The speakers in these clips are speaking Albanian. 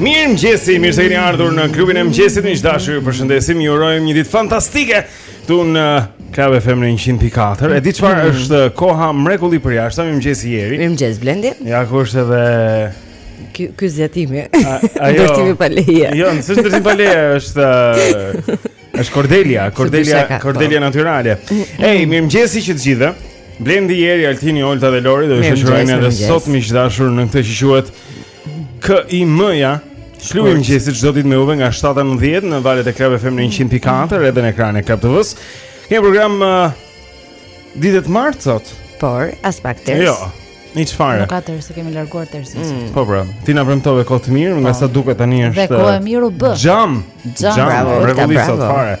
Mirëmëngjesi, mirë se keni ardhur në klubin e mëngjesit Miq të dashur ju përshëndesim, ju urojmë një ditë fantastike Këtu në Club FM në 100.4 E di çfarë mm -hmm. është koha mrekulli përjashta Mirëmëngjesi Eri Mirëmëngjesi Blendi Ja ku është edhe Ky ky zgjatimi. Ndërtimi pa leje. Jo, s'është ndërtim pa leje, është është kordelja, kordelja, kordelja po. natyrale. Ej, mirëmëngjesi që të gjithëve. Blendi, Eri, Altini, Olta dhe Lori do t'ju shoqërojnë edhe sot miq të dashur në këtë që quhet KIM-ja. Klubi i mëngjesi çdo ditë me juve nga 7-10 në valët e Club FM në 100.4 edhe në ekranin e Club TV-s. Një program uh, ditë të martë sot. Por aspak tërs. Jo. E di çfarë? Nuk ka tërs se kemi larguar tërsin. Mm. Po pra, ti na premtove kohë të mirë, nga po. sa duket tani është. Dhe kohë mirë u bë. Jam. Jam, bravo, revolucion fare.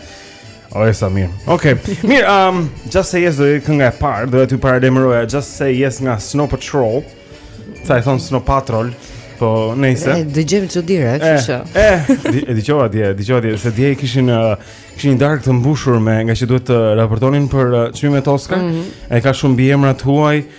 O e sa mirë. Okej. Okay. Mirë, um Just Say Yes do jetë kënga e parë, do t'ju paralajmëroja Just Say Yes nga Snow Patrol. Si e thonë Snow Patrol? Po, nejse. Dëgjojmë çudira, kështu që. Eh, eh e dëgjova ti, e dëgjova ti se dje kishin kishin një darkë të mbushur me, ngaqë duhet të raportonin për çmimet Oscar. Mm -hmm. Aty ka shumë mbiemra të huaj.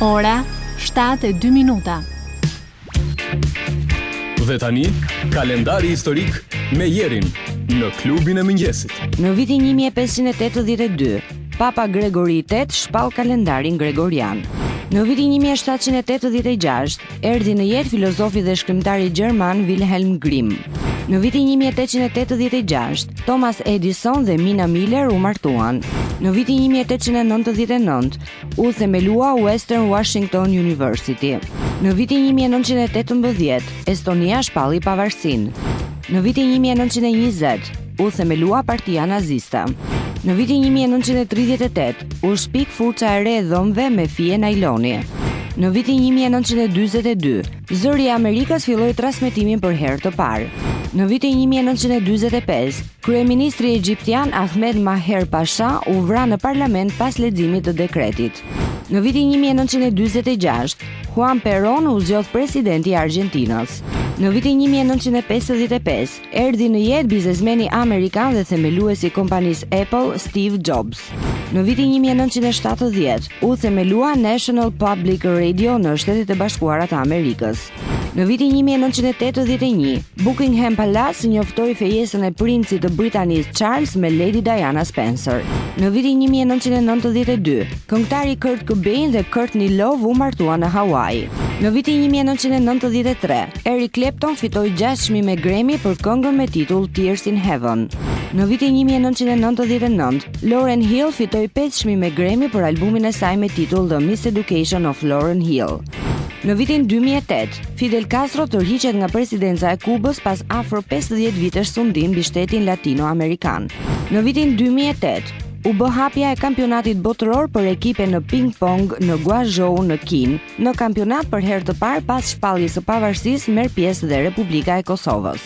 Ora 7:02 minuta. Dhe tani, kalendari historik me Erin në klubin e mëngjesit. Në vitin 1582, Papa Gregori i Tetë shpall kalendarin gregorian. Në vitin 1786, erdhi në jetë filozofi dhe shkrimtari gjerman Wilhelm Grimm. Në vitin 1886, Thomas Edison dhe Mina Miller u martuan. Në vitin 1899, u themelua Western Washington University. Në vitin 1918, Estonia shpalli pavarësinë. Në vitin 1920, u themelua partia naziste. Në vitin 1938, U shpik furça e re e dhëmbëve me fije najloni. Në vitin 1942, Zëri i Amerikës filloi transmetimin për herë të parë. Në vitin 1945, kryeministri egjiptian Ahmed Maher Pasha u vra në parlament pas leximit të dekretit. Në vitin 1946, Juan Perón u zgjodh presidenti i Argjentinës. Në vitin 1955, Erdhi në jetë biznesmeni amerikan dhe themeluesi i kompanisë Apple, Steve Jobs. Në vitin 1970, u themelua National Public Radio në Shtetet e Bashkuara të Amerikës. Në vitin 1981, Buckingham Palace njoftoi fejesën e princit të Britanisë Charles me Lady Diana Spencer. Në vitin 1992, këngëtari Kurt Cobain dhe Courtney Love u martuan në Hawaii. Në vitin 1993, Eric Clapton fitoi 6 çmime Grammy për këngën me titull Tears in Heaven. Në vitin 1999, Lauren Hill fitoi 5 çmime Grammy për albumin e saj me titull The Miseducation of Lauren Hill. Në vitin 2008, Fidel Castro tërhiqet nga presidenca e Kubës pas afro 50 vitesh sundim mbi shtetin latinoamerikan. Në vitin 2008, u bë hapja e kampionatit botëror për ekipe në ping-pong në Guangzhou në Kinë. Në kampionat për herë të parë pas shpalljes së pavarësisë merr pjesë dhe Republika e Kosovës.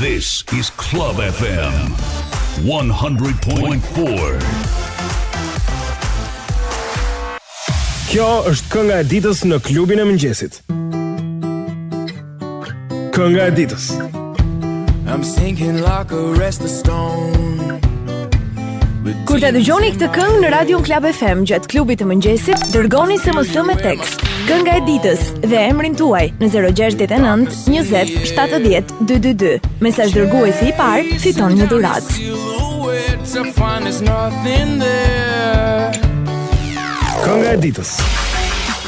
This is Club FM 100.4. Kjo është kënga e ditës në klubin e mëngjesit. Kënga e ditës. I'm sinking like a restless stone. Kur ta dëgjoni këtë këngë në Radio Club FM gjatë klubit të mëngjesit, dërgoni SMS me tekst. Kënga e ditës dhe emrin tuaj në 069 20 70 222. Mesazhdërguesi i parë fiton një dhuratë. Kënga e ditës.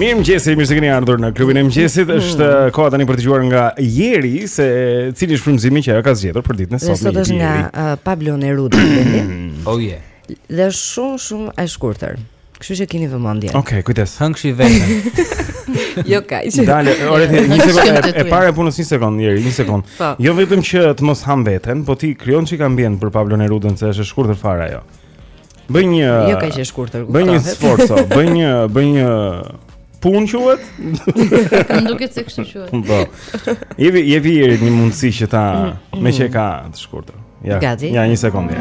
Mirëmëngjesi, mirë se keni ardhur në klubin e mëngjesit mm. është mm. Eh, koha tani për të dëgjuar nga Jeri Se cili është frymëzimi që ajo ka zgjedhur për ditën e sotme Sot është nga uh, Pablo Neruda Oh yeah Dhe shumë shumë e shkurtër Kështu që kini vëmendje. Okej, okay, kujdes. Hëngsh veten. jo kaq. Dale, ore ti, një sekondë, e para punës një sekondë, Jeri, një sekondë. Po. Jo vetëm që të mos ham veten, po t'i krijoj një çik ambient për Pablo Nerudën se është e shkurtër fare ajo. Bëj një Jo kaq e shkurtër. Bëj një sforco, bëj një, bëj një Punë quhet? Më duket se kështu quhet. Po. Jepi jepi Jerit një mundësi që ta, meqë e ka të shkurtër. Ja. Gati. Ja, një sekondë.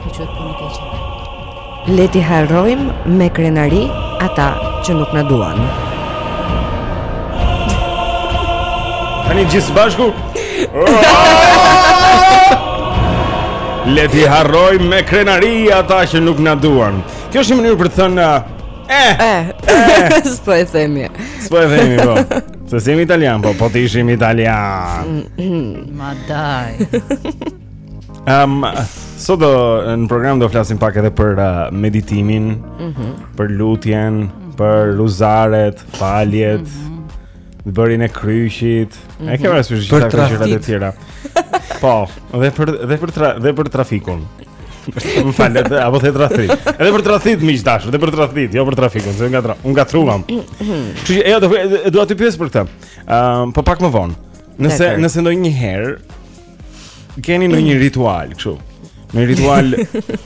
Kjo quhet punë keqe. Le t'i harrojmë me krenari ata që nuk na duan. Tani gjithë bashkë Le t'i harrojmë me krenari ata që nuk na duan. Kjo është një mënyrë për të thënë eh, eh, eh. eh. s'po e themi. S'po e themi po. Se s'jemi italian, po po të ishim italian. Ma dai. Ehm, um, sot do në program do flasim pak edhe për uh, meditimin, mm -hmm. për lutjen, për ruzaret, faljet. Mm -hmm. Në bërjen e kryqit. Mm -hmm. E ke mhm. parasysh gjithë ato gjëra të tjera. Po, dhe për dhe për tra, dhe për trafikun. Më fal, a po the trafik. Edhe për trafik miq të dashur, edhe për trafik, jo për trafikun, se nga u ngatërruam. Kështu që ajo do të pyes për këtë. Ëm, um, po pak më vonë. Nëse nëse ndonjëherë keni ndonjë ritual kështu. Ndonjë ritual.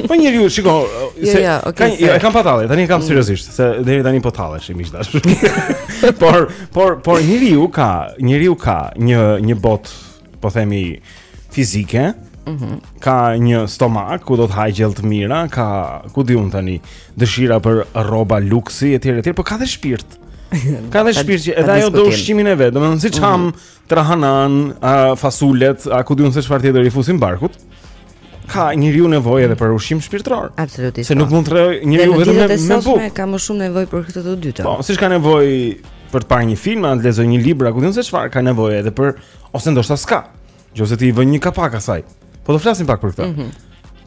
Po njeriu shiko jo, se ja, jo, okay, jo, e kam pa tallje, tani e kam mm. seriozisht, se deri tani po tallesha miq të dashur. por por por njeriu ka, njeriu ka një një botë, po themi fizike. Mm -hmm. ka një stomak ku do të hajë gjellë të mira, ka ku di unë tani dëshira për rroba luksi etj etj, por ka dhe shpirt. Ka dhe shpirt që edhe ajo do ushqimin e vet. Domethënë siç mm. hamë trahananë, a fasulet, a ku di unë se çfarë tjetër i fusim barkut. Ka njeriu nevojë edhe për ushqim shpirtëror. Absolutisht. Se po. nuk mund të rrojë njeriu vetëm me, me bukë. Ka më shumë nevojë për këtë të dytën. Po, siç ka nevojë për të parë një film, a të lexojë një libër, a ku di unë se çfarë ka nevojë edhe për ose ndoshta s'ka. Nëse ti i vë një kapak asaj. Po do flasim pak për këtë. Mm -hmm.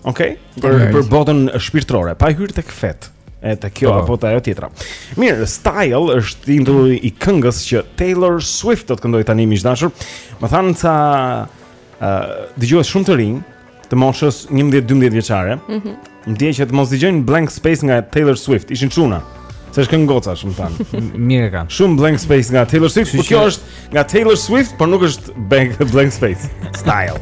Okej, okay? për për botën shpirtërore, pa hyrë tek fetë, e te kjo oh. apo te ajo tjetra. Mirë, Style është titulli mm -hmm. i këngës që Taylor Swift do të këndojë tani miq të dashur. Më thanë ca ë uh, dëgjues shumë të rinj, të moshës 11-12 vjeçare. Mhm. Mm Dje që të mos dëgjojnë Blank Space nga Taylor Swift, ishin çuna. Se është këngë gocash, më thanë. Mirë e kanë. Shumë Blank Space nga Taylor Swift, por kjo është nga Taylor Swift, por nuk është Blank Blank Space. Style.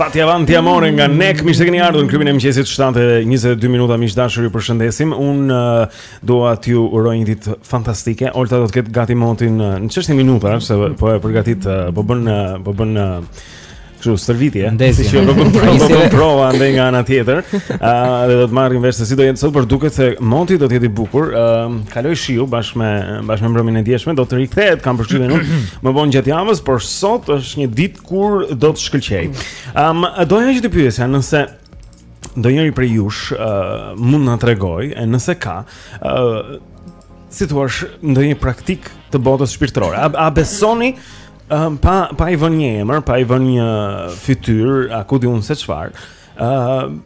Fatti avanti amore nga Nek Mirë se keni ardhur në klubin e mëngjesit 7.22 minuta miq të dashur ju përshëndesim Unë uh, dua t'ju uroj një ditë fantastike Olta do të ketë gati motin uh, në çështje minutash Se po e përgatit uh, po bën uh, po bën, uh, Kështu stërvitje. Ndezje. Që do të bëjmë prova andej nga ana tjetër. Ëh dhe do të marrim vesh se si do jetë sot, por duket se moti do të jetë i bukur. Ëh kaloi shiu bashkë me bashkë me mbrëmjen e djeshme, do të rikthehet kam përshtypjen unë. Më vonë gjatë javës, por sot është një ditë kur do të shkëlqejë. Ëm doja që të pyesja nëse ndonjëri prej jush uh, mund na tregojë nëse ka uh, si thua ndonjë praktikë të botës shpirtërore. A, a besoni Ëm pa pa i vënë një emër, pa i vënë një fytyrë, a ku di unë se çfarë. Ëm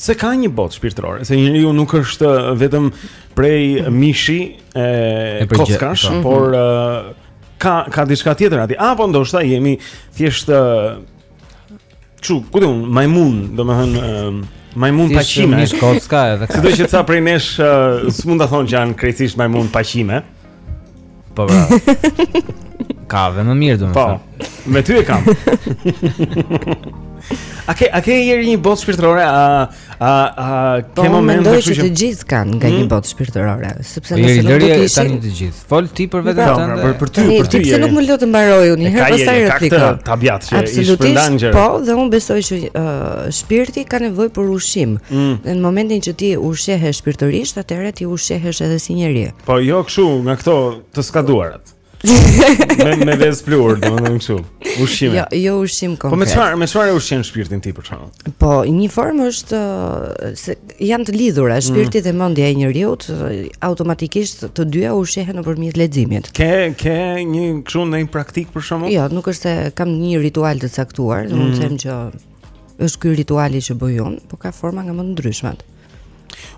se ka një botë shpirtërore, se njeriu nuk është vetëm prej mishi e, e kockash, po. por uh, ka ka diçka tjetër aty. Apo ndoshta jemi thjesht uh, Çu, ku di unë, majmun, domethënë um, majmun pa qime. Ti je kocka edhe. Sido që ca prej nesh uh, s'mund ta thonë që janë krejtësisht majmun pa qime. Po bra. Ka dhe më mirë domethënë. Po. Me ty e kam. A ke a ke Eri një botë shpirtërore, a A a po, po, mendoj që të gjithë kanë nga një hmm? botë shpirtërore, sepse po, nëse nuk do të ishin tani të gjithë. Fol ti për veten po, tënde. Për për ty, për ty. Ti nuk më lë të mbaroj unë, një herë pastaj replika. Ka tabiat që i shpërndan gjërat. Po, dhe unë besoj që shpirti ka nevojë për ushqim. Hmm. Në momentin që ti ushqehesh shpirtërisht, atëherë ti ushqehesh edhe si njeri. Po, jo kështu, nga këto të skaduarat. me me vezë pluhur, domethënë kështu. Ushqim. Jo, jo ushqim konkret. Po me çfarë, me çfarë ushqen shpirtin ti për shembull? Po, në një formë është se janë të lidhura, mm. shpirti dhe mendja e njeriu automatikisht të dyja ushqehen nëpërmjet leximit. Ke ke një kështu ndonjë praktikë për shembull? Jo, nuk është se kam një ritual të caktuar, mund të mm. them që është ky rituali që bëj unë, por ka forma nga më të ndryshmet.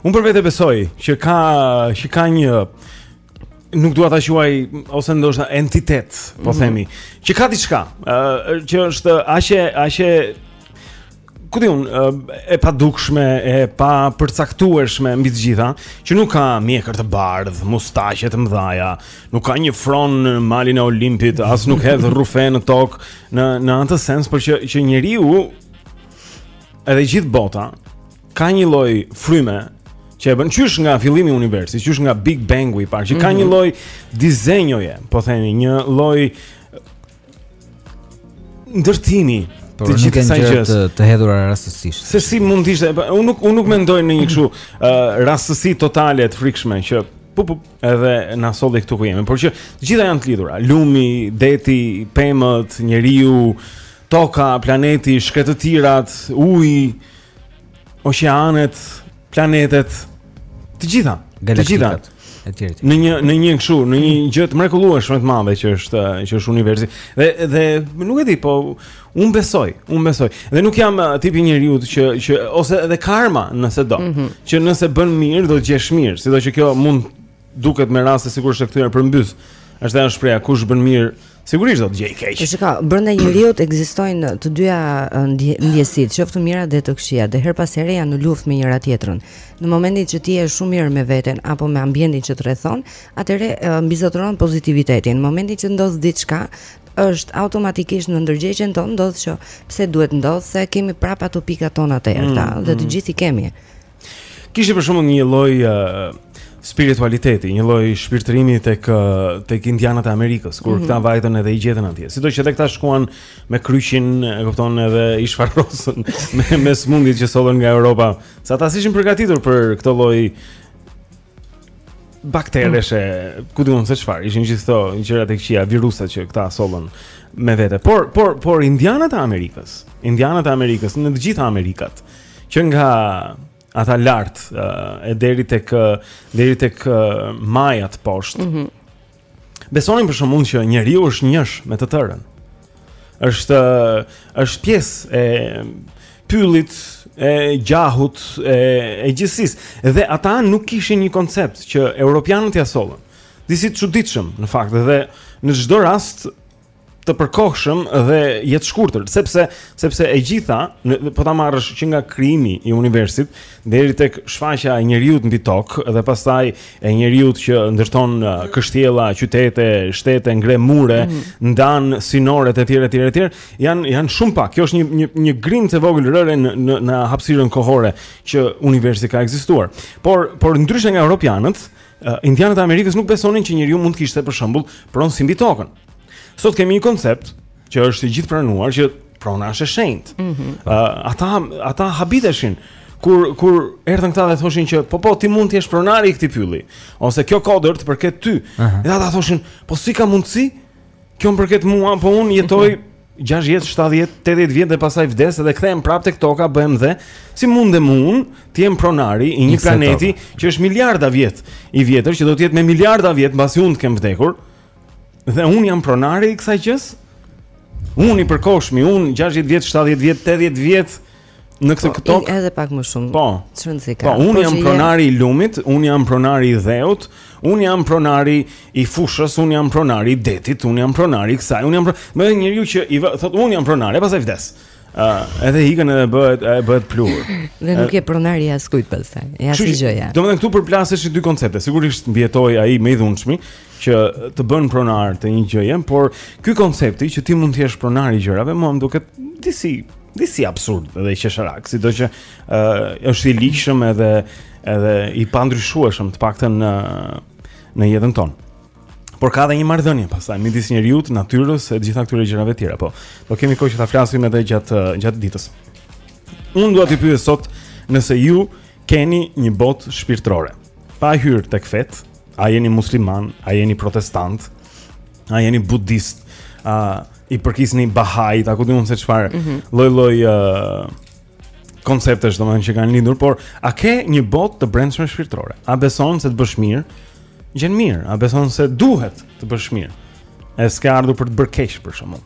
Unë për vete besoj që ka që ka një nuk dua ta quaj ose ndoshta entitet, po mhm. themi, që ka diçka, ë që është aq e aq e ku di unë e padukshme, e papërcaktueshme mbi të gjitha, që nuk ka mjekër të bardhë, mustaqe të mëdha, nuk ka një fron në malin e Olimpit, as nuk hedh rrufe në tokë në në atë sens, por që që njeriu edhe gjithë bota ka një lloj fryme që e bën qysh nga fillimi i universit, qysh nga Big Bang-u i parë, që ka një mhm. lloj dizenjoje, po themi, një lloj ndërtimi Po të gjithë kësaj gjëje të, të hedhura rastësisht. Se si mund të ishte, unë nuk unë nuk mendoj në një kështu uh, rastësi totale të frikshme që pu pu edhe na solli këtu ku jemi, por që të gjitha janë të lidhura. Lumi, deti, pemët, njeriu, toka, planeti, shkretëtirat, uji, oqeanet, planetet, të gjitha, të gjitha etj. Në një në një kështu, në një gjë të mrekullueshme të madhe që është që është universi. Dhe dhe nuk e di, po un besoj, un besoj. Dhe nuk jam uh, tipi i njeriut që që ose edhe karma nëse do, mm -hmm. që nëse bën mirë do të gjesh mirë, sido që kjo mund duket me raste sikur është e kthyer për mbys. Është ajo shprehja, kush bën mirë, sigurisht do të gjej keq. Shiko, brenda njeriut ekzistojnë të dyja ndjesitë, qoftë të mira dhe të këqija, dhe herë pas here janë në luftë me njëra tjetrën. Në momentin që ti je shumë mirë me veten apo me ambientin që të rrethon, atëherë mbizotëron pozitiviteti. Në momentin që të ndodh diçka, është automatikisht në ndërgjegjen tonë ndodh që pse duhet të ndodhë se kemi prapë ato pikat tona të errta mm, dhe të mm. gjithë i kemi. Kishte për shembull një lloj uh, spiritualiteti, një lloj shpirtërimi tek tek indianët e Amerikës, kur mm -hmm. këta vajtën edhe i gjetën atje. Sido që edhe këta shkuan me kryqin, e kupton, edhe i shfarrosën me me sëmundjet që sollën nga Europa. Se ata s'ishin përgatitur për këtë lloj bakteresh e ku di un se çfarë, ishin gjithë këto gjëra të këqija, viruset që këta sollën me vete. Por por por indianët e Amerikës, indianët e Amerikës në të gjitha Amerikat, që nga ata lart e deri tek deri tek majat poshtë. Mm -hmm. Besonin për shembull që njeriu është njësh me të tërën. Është është pjesë e pyllit, e gjahut, e e gjithësisë dhe ata nuk kishin një koncept që europianët ia sollën. Disi i çuditshëm në fakt dhe në çdo rast të përkohshëm dhe jetëshkurtër, sepse sepse e gjitha në, po ta marrësh që nga krijimi i universit deri tek shfaqja e njeriut mbi tokë dhe pastaj e njeriut që ndërton uh, kështjella, qytete, shtete, ngre mure, mm -hmm. ndan sinoret etj etj etj, janë janë shumë pak. Kjo është një një një grimcë e vogël rëre në në, në hapësirën kohore që universi ka ekzistuar. Por por ndryshe nga europianët, uh, indianët e Amerikës nuk besonin që njeriu mund të kishte për shembull pronësi mbi tokën. Sot kemi një koncept që është i gjithëpranuar që prona është e shenjtë. Ëh, mm -hmm. uh, ata ata habiteshin kur kur erdhën këta dhe thoshin që po po ti mund të jesh pronari i këtij pylli ose kjo kodër të të përket ty. Uh -huh. Dhe ata thoshin, po si ka mundësi? Kjo më përket mua, po un jetoj 60, 70, 80 vjet dhe pastaj vdes dhe kthehem prapë tek toka, bëhem dhe si mundem un të jem pronari i një planeti që është miliarda vjet i vjetër që do të jetë me miliarda vjet mbasi un të kem vdekur. Dhe un jam pronari i kësaj gjëje? Un i përkohshmi, un 60 vjet, 70 vjet, 80 vjet në këtë këto. Po, edhe pak më shumë. Po. Ç'rëndësi ka. Po, un po jam pronari i lumit, un jam pronari i dheut, un jam pronari i fushës, un jam pronari i detit, un jam pronari i kësaj, un jam pronari. Më njeriu që i thotë un jam pronari, pastaj vdes. Uh, edhe ikën edhe bëhet e bëhet pluhur. Dhe nuk je pronar i askujt pastaj. i asgjëje. Domethënë këtu përplaseshin dy koncepte. Sigurisht mbijetoi ai më i dhunshmi që të bën pronar të një gjëje, por ky koncepti që ti mund të jesh pronar i gjërave, mua më duket disi disi absurd dhe qesharak, sido që uh, është i ligjshëm edhe edhe i pandryshueshëm të paktën në në jetën tonë. Por ka dhe një marrëdhënie pastaj midis njeriut, natyrës e gjitha këtyre gjërave të tjera, po. Do kemi kohë që ta flasim edhe gjatë eh, gjatë ditës. Unë dua t'i pyes sot nëse ju keni një botë shpirtërore. Pa hyrë tek fetë, a jeni musliman, a jeni protestant, a jeni budist, a i përkisni bahait, a ku di unë se çfarë, mm -hmm. lloj-lloj uh, konceptesh domethënë që kanë lindur, por a ke një botë të brendshme shpirtërore? A beson se të bësh mirë? Gjen mirë, a beson se duhet të bësh mirë? E s'ke ardhur për të bërë keq për shembull.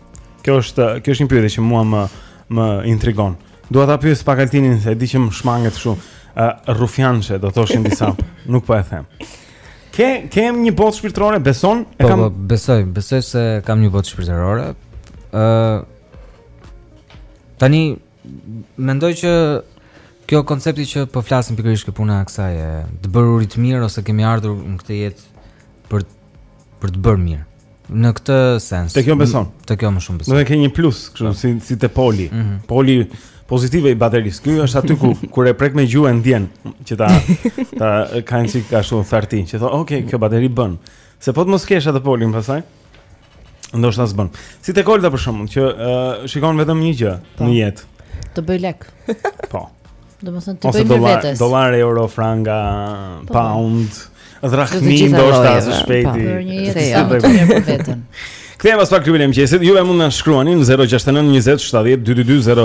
Kjo është, kjo është një pyetje që mua më më intrigon. Dua ta pyes pak Altinin se e di që më shmanget kështu. Uh, rufjançe do thoshin disa, nuk po e them. Ke kem një botë shpirtërore, beson? E po, kam po, besoj, besoj se kam një botë shpirtërore. Ë uh, Tani Mendoj që Kjo koncepti që po flasim pikërisht këtu puna e kësaj e të bërurit mirë ose kemi ardhur në këtë jetë për për të bërë mirë. Në këtë sens. Te kjo beson. Te kjo më shumë beson. Do të ke një plus, kështu po. si si te Poli. Mm -hmm. Poli pozitiv i baterisë. Ky është aty ku kur e prek me gjuhën ndjen që ta ta ka një si kështu thartirë, që thonë, "Ok, kjo bateri bën." Se po të mos kesh atë polin pastaj. Ndoshta s'bën. Si tek Olta për shembull që uh, shikon vetëm një gjë po. në jetë. Të bëjë lek. Po. Domethënë t'i bëjë vetes. Dollar, euro, franga, po, po. pound, dhrahmi ndoshta së po. shpejti. Për një jetë sa më të mirë për veten. Kthehemi pas pak në klubin e mëngjesit. Ju mund të na shkruani në 069 20 70 222 0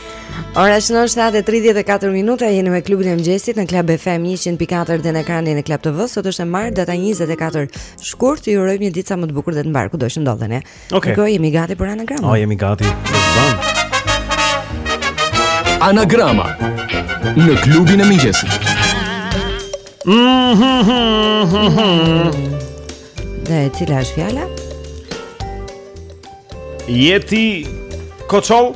Ora shënon 7:34 minuta, jeni me klubin e mëngjesit në Club FM 100.4 dhe në ekranin e Club TV. Sot është e martë, data 24 shkurt. Ju urojmë një ditë sa më të bukur dhe të mbarë kudo që të ndodheni. Okej. Okay. jemi gati për anagramën. Oh, jemi gati. Anagrama në klubin e mëngjesit. Dhe cila është fjala? Jeti Koçoll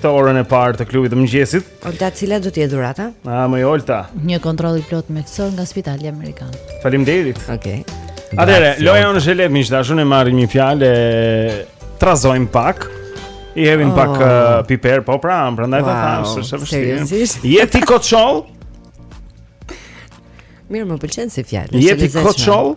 këtë orën e parë të klubit të mëngjesit. Olta, cila do të jetë dhurata? Ah, moj Olta. Një kontroll i plotë mjekësor nga Spitali Amerikan. Faleminderit. Okej. Okay. Atëre, loja jonë është e lehtë, miq të dashur e marrim një fjalë, e trazojmë pak. I hedhim oh. pak uh, piper, po pra, prandaj wow. ta thashë, është e vështirë. Je ti koçoll? Mirë, më pëlqen si fjalë. Je ti koçoll?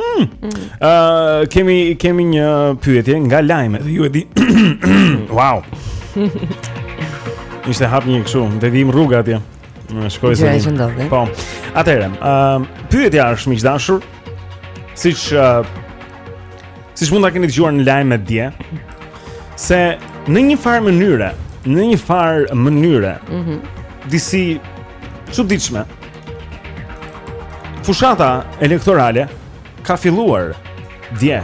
Hmm. Uh, kemi kemi një pyetje nga lajmet, ju e di. wow. Ishte hap një kështu, dhe vim rruga atje. Në shkoj se. Po. Atëherë, ë uh, pyetja është miq të dashur, siç uh, siç mund ta keni dëgjuar në lajme dje, se në një farë mënyre, në një farë mënyre, ëh, mm -hmm. disi çuditshme. Fushata elektorale ka filluar dje.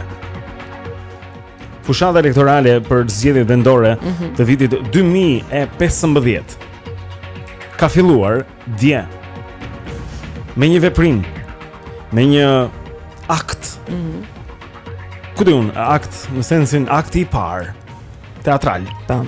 Fushata elektorale për zgjedhjet vendore mm -hmm. të vitit 2015 ka filluar dje. Me një veprim, me një akt. Mhm. Mm Ku di unë, akt në sensin akti i parë teatral. Tam.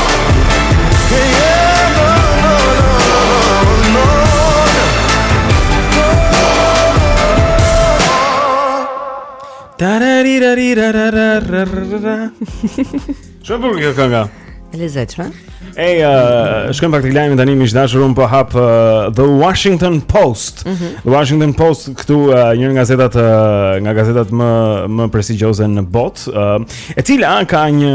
Shumë bukur kjo kënga. E lezetshme. Ej, uh, shkojmë pak te lajmet tani miq të dashur, unë po hap uh, The Washington Post. Mm -hmm. Washington Post këtu uh, një nga gazetat uh, nga gazetat më më prestigjoze në botë. Uh, e cila ka një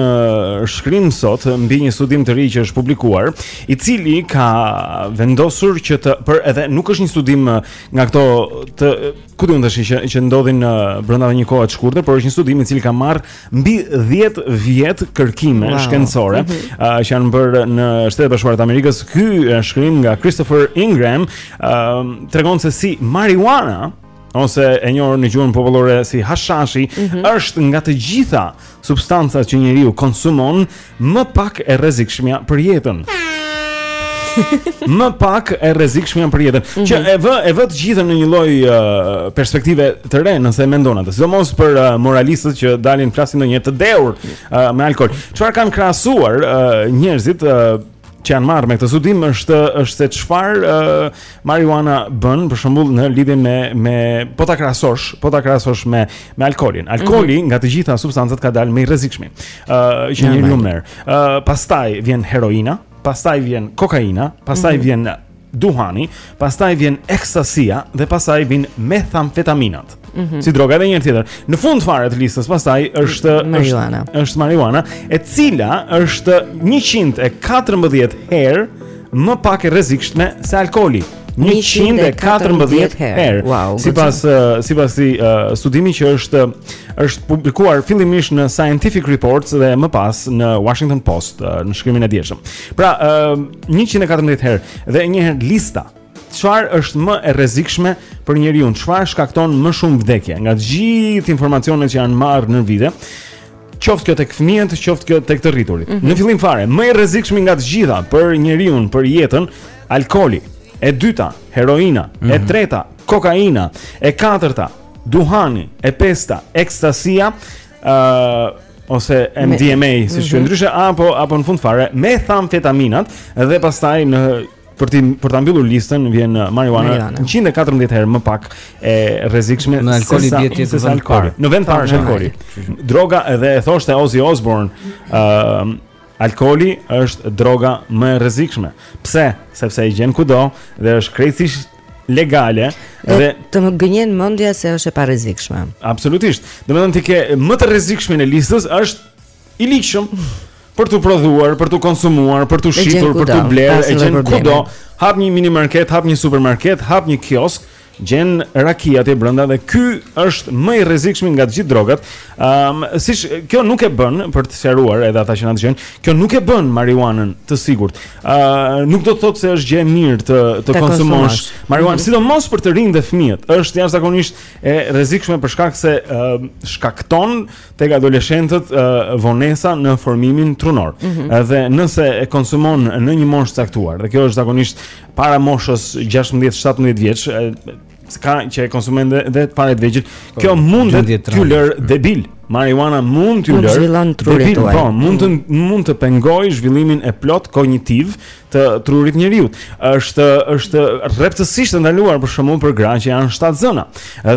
shkrim sot mbi një studim të ri që është publikuar, i cili ka vendosur që të për edhe nuk është një studim nga këto të ku di unë tash që që ndodhin ë brenda një kohe të shkurtër, por është një studim i cili ka marrë mbi 10 vjet kërkime wow. shkencore mm -hmm. uh, që janë bërë në Shtetet e Bashkuara të Amerikës. Ky shkrim nga Christopher Ingram uh, tregon se si marijuana ose e njohur në gjuhën popullore si hashashi, mm -hmm. është nga të gjitha substancat që njeriu konsumon më pak e rrezikshmja për jetën. më pak e rrezikshmja për jetën, mm -hmm. që mhm. e vë e vë të gjithën në një lloj uh, perspektive të re, nëse mendon atë. Sidomos për uh, moralistët që dalin flasin ndonjëherë të dehur uh, me alkool. Çfarë kanë krahasuar uh, njerëzit uh, që janë marrë me këtë studim është është se çfarë uh, marijuana bën për shembull në lidhje me me po ta krahasosh, po ta krahasosh me me alkoolin. Alkooli mm -hmm. nga të gjitha substancat ka dalë më i rrezikshmi. Ë uh, që një numër. Ë uh, pastaj vjen heroina, pastaj vjen kokaina, pastaj mm -hmm. vjen duhani, pastaj vjen ekstasia dhe pastaj vijnë methamfetaminat. Mm -hmm. Si droga edhe një tjetër. Në fund fare të listës pastaj është marijuana. Është, është marijuana, e cila është 114 herë më pak e rrezikshme se alkooli. 114 herë. Wow, sipas uh, sipas këtij uh, studimi që është është publikuar fillimisht në Scientific Reports dhe më pas në Washington Post uh, në shkrimin e djeshëm. Pra, um, 114 herë edhe një herë lista. Çfarë është më e rrezikshme për njeriun? Çfarë shkakton më shumë vdekje? Nga të gjithë informacionet që janë marrë në vite, qoftë kjo tek fëmijët, qoftë kjo tek të rriturit. Mm -hmm. Në fillim fare, më i rrezikshmi nga të gjitha për njeriun, për jetën, alkooli. E dyta, heroina. Mm -hmm. E mhm. treta, kokaina. E katërta, duhani. E pesta, ekstasia. ë uh, ose MDMA, Me, siç mm -hmm. ndryshe apo apo në fund fare metamfetaminat dhe pastaj në për ti për ta mbyllur listën vjen uh, marijuana 114 herë më pak e rrezikshme se alkooli do të jetë se alkooli. Në vend të parë është alkooli. Droga dhe e thoshte Ozzy Osbourne, ë uh, alkooli është droga më e rrezikshme. Pse? Sepse e gjen kudo dhe është krejtësisht legale dhe, dhe të gënjen mendja se është e parrezikshme. Absolutisht. Domethënë ti ke më të rrezikshmin e listës është i ligjshëm për t'u prodhuar, për t'u konsumuar, për t'u shitur, për t'u blerë, e gjen kudo. Hap një minimarket, hap një supermarket, hap një kioskë, gjen raki atje brenda dhe ky është më i rrezikshmi nga të gjithë drogat, Ëm, um, siç kjo nuk e bën për të sqaruar edhe ata që na dëgjojnë, kjo nuk e bën marijuanën të sigurt. Ë, uh, nuk do të thotë se është gjë e mirë të të konsumosh marijuanë, mm -hmm. sidomos për të rinjtë dhe fëmijët. Është jashtëzakonisht e rrezikshme për shkak se ë uh, shkakton tek adoleshentët uh, vonesa në formimin trunor. Mm -hmm. Dhe nëse e konsumon në një moshë të caktuar, dhe kjo është zakonisht para moshës 16-17 vjeç, Se ka që e konsumojnë dhe, dhe fare të vegjël. Po, Kjo mund t'ju lërë debil. Marijuana mund t'ju lërë debil. Po, mund të mund të pengojë zhvillimin e plotë kognitiv të trurit të njeriut. Është është rreptësisht e ndaluar për shembull për gra që janë shtatzëna.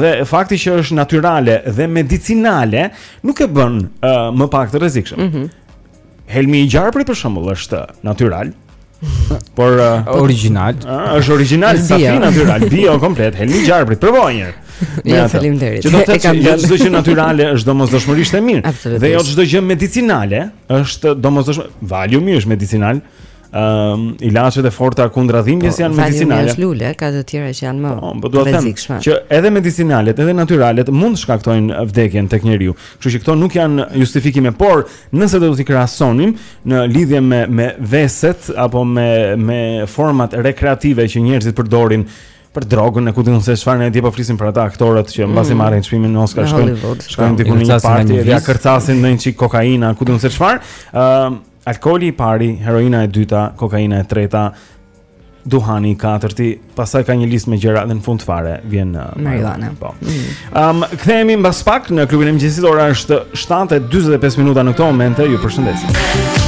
Dhe fakti që është natyrale dhe medicinale nuk e bën uh, më pak të rrezikshëm. Mm -hmm. Helmi i gjarprit për shembull është natyral. Por uh, origjinal. Uh, është origjinal, sa ti natyral, bio komplet, helmi i gjarprit. Provoje një herë. Jo jo, faleminderit. Që do të thotë jo çdo gjë natyrale është domosdoshmërisht e mirë. Dhe jo çdo gjë medicinale është domosdoshmë. Valiumi është medicinal. um, ilaçet e forta kundra dhimbjes po, janë medicinale. Është lule, ka të tjera që janë më po, po të them që edhe medicinalet, edhe natyralet mund të shkaktojnë vdekjen tek njeriu. Kështu që këto nuk janë justifikime, por nëse do t'i krahasonim në lidhje me me veset apo me me format rekreative që njerëzit përdorin për drogën e ku di unë se çfarë ne di po flisim për ata aktorët që mbasi marrin çmimin në Oscar shkojnë shkojnë diku në një parti dhe ia kërcasin ndonjë çik kokainë ku di unë se çfarë ë Alkooli i pari, heroina e dyta, kokaina e treta, duhani i katërti, pastaj ka një listë me gjëra dhe në fund fare vjen uh, marijuana. Po. Ëm, mm. um, kthehemi mbas pak në klubin e mëngjesit, ora është 7:45 minuta në këtë moment, ju përshëndesim.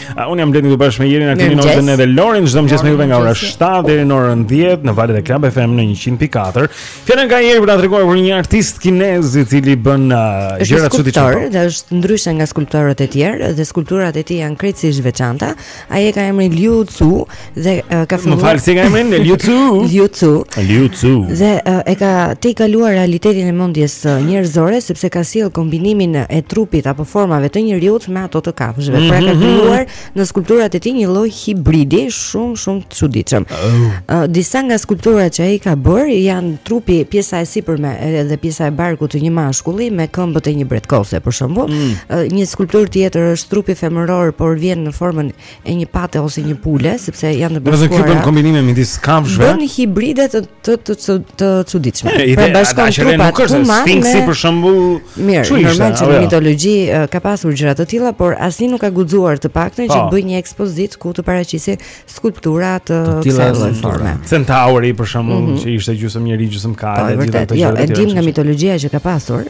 A unë jam Blendi këtu bashkë me Jerin Akimin Oltën edhe Lorin Çdo mëngjes me juve nga ora 7 deri në orën 10 Në valët e Klab FM në 100.4 Fjalën e ka Jeri për të na treguar për një artist kinez i cili bën uh, gjëra të çuditshme Dhe është ndryshe nga skulptorët e tjerë Dhe skulpturat e tij janë krejtësisht të veçanta Ai e ka emrin Liu Tzu Dhe uh, ka filluar. Më fal, si ka emrin? Liucu. Liucu. Liucu. Dhe uh, e ka tejkaluar realitetin e mendjes uh, njerëzore sepse ka sjellë kombinimin e trupit apo formave të njeriut me ato të kafshëve. Mm -hmm. Pra ka mhm, mhm. krijuar në skulpturat e tij një lloj hibridi shumë shumë të çuditshëm. Oh. Uh, disa nga skulpturat që ai ka bërë janë trupi, pjesa e sipërme dhe pjesa e barkut të një mashkulli me këmbët e një bretkose për shembull. Mm. Uh, një skulpturë tjetër është trupi femëror por vjen në formën e një pate ose një pule sepse janë të bashkuara. Pra ky bën kombinime midis kafshëve, bën hibride të të të të, të çuditshme. Pra bashkon trupat të madhe. Si për shembull, mirë, normal që në jo? mitologji ka pasur gjëra të tilla, por asnjë nuk ka guxuar të paktën që të po. bëjë një ekspozitë ku të paraqisë skulptura të tilla në formë. Centauri për shembull, mhm. që ishte gjysmë njeri, gjysmë kalë, po, e gjitha këto gjëra. Jo, e dim nga mitologjia që ka pasur.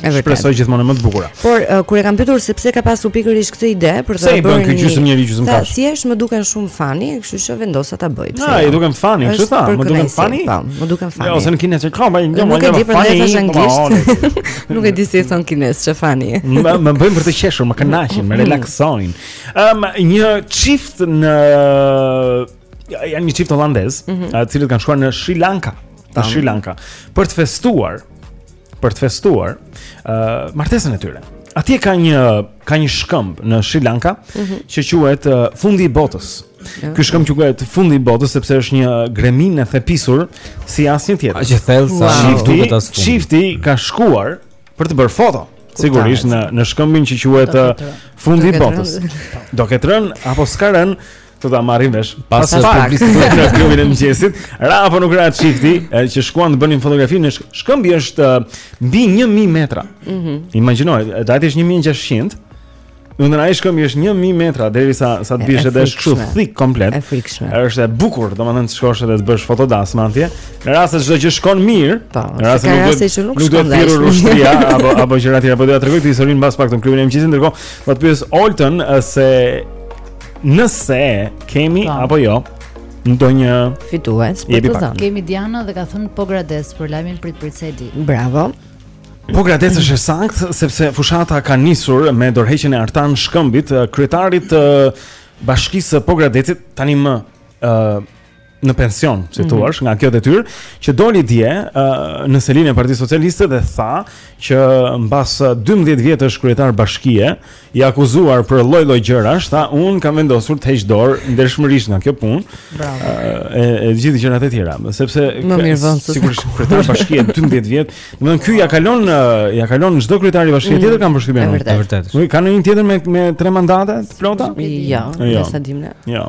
Shpresoj gjithmonë më të bukura. Por uh, kur e kanë pyetur se pse ka pasur pikërisht këtë ide për të bërë. Se bën ky gjysmë njeri gjysmë kafshë. Tha thjesht më duken shumë funny, kështu që vendosa ta bëj. Pse? Ai jo? duken funny, kështu tha, më duken funny. Po, më duken funny. Jo, se në Kinë të ka, ai jo, më duken funny. Nuk e di pse e ka thënë anglisht. Nuk e di si thonë kinezçe funny. Më më bëjnë për të qeshur, më kënaqin, më relaksojnë. Ëm një çift në janë një çift holandez, mhm. të cilët kanë shkuar në Sri Lanka, në Sri Lanka për të festuar për të festuar ë uh, martesën e tyre. Atje ka një ka një shkëmb në Sri Lanka mm -hmm. që quhet uh, Fundi i Botës. Ja. Ky shkëmb quhet Fundi i Botës sepse është një greminë e thepisur si asnjë tjetër. Aq e thellë s'i wow. duket as fundi. Çifti ka shkuar për të bërë foto. Sigurisht në në shkëmbin që quhet uh, Fundi i Botës. Do ketë rënë apo s'ka rënë Do ta marrim vesh. Pas publicitetit në klubin e mëngjesit, ra apo nuk ra çifti që shkuan të bënin fotografi në shkëmb, është mbi 1000 metra. Mhm. Mm Imagjino, Dajti është 1600. Ndërsa ai shkëmbi është 1000 metra derisa sa të biesh dhe është kështu thikë komplet. Është e frikshme. Është e bukur, domethënë të shkosh edhe të bësh fotot e dasmës atje. Në rast se çdo gjë shkon mirë, po, në rast se nuk do nuk do të thërrasësh ushtria apo apo gjëra tjera, po do ta tregoj këtë historinë mbas pak te klubi e mëngjesit, ndërkohë do të pyes Oltën se Nëse kemi pa. Po. apo jo ndonjë fitues për të dhënë. Kemi Diana dhe ka thënë Pogradec për lajmin prit prit se di. Bravo. Pogradec është e saktë sepse fushata ka nisur me dorëheqjen e Artan Shkëmbit, kryetarit të bashkisë së Pogradecit tani më ë në pension, si mhm. thua, mm -hmm. nga kjo detyrë, që doli dje uh, në selinë e Partisë Socialiste dhe tha që mbas 12 vjetësh kryetar bashkie i akuzuar për lloj-lloj gjërash, tha un kam vendosur të heq dorë ndershmërisht nga kjo punë. Bravo. Uh, e, e gjithë gjërat e tjera, sepse sigurisht kryetar bashkie 12 vjet, domethënë ky ja kalon uh, ja kalon çdo kryetari bashkie mm -hmm. tjetër kam përshtypjen. E vërtetë. Nuk ka një tjetër me me tre mandate të plota? Jo, ja, jo. sa dimë ne. Jo. Ja.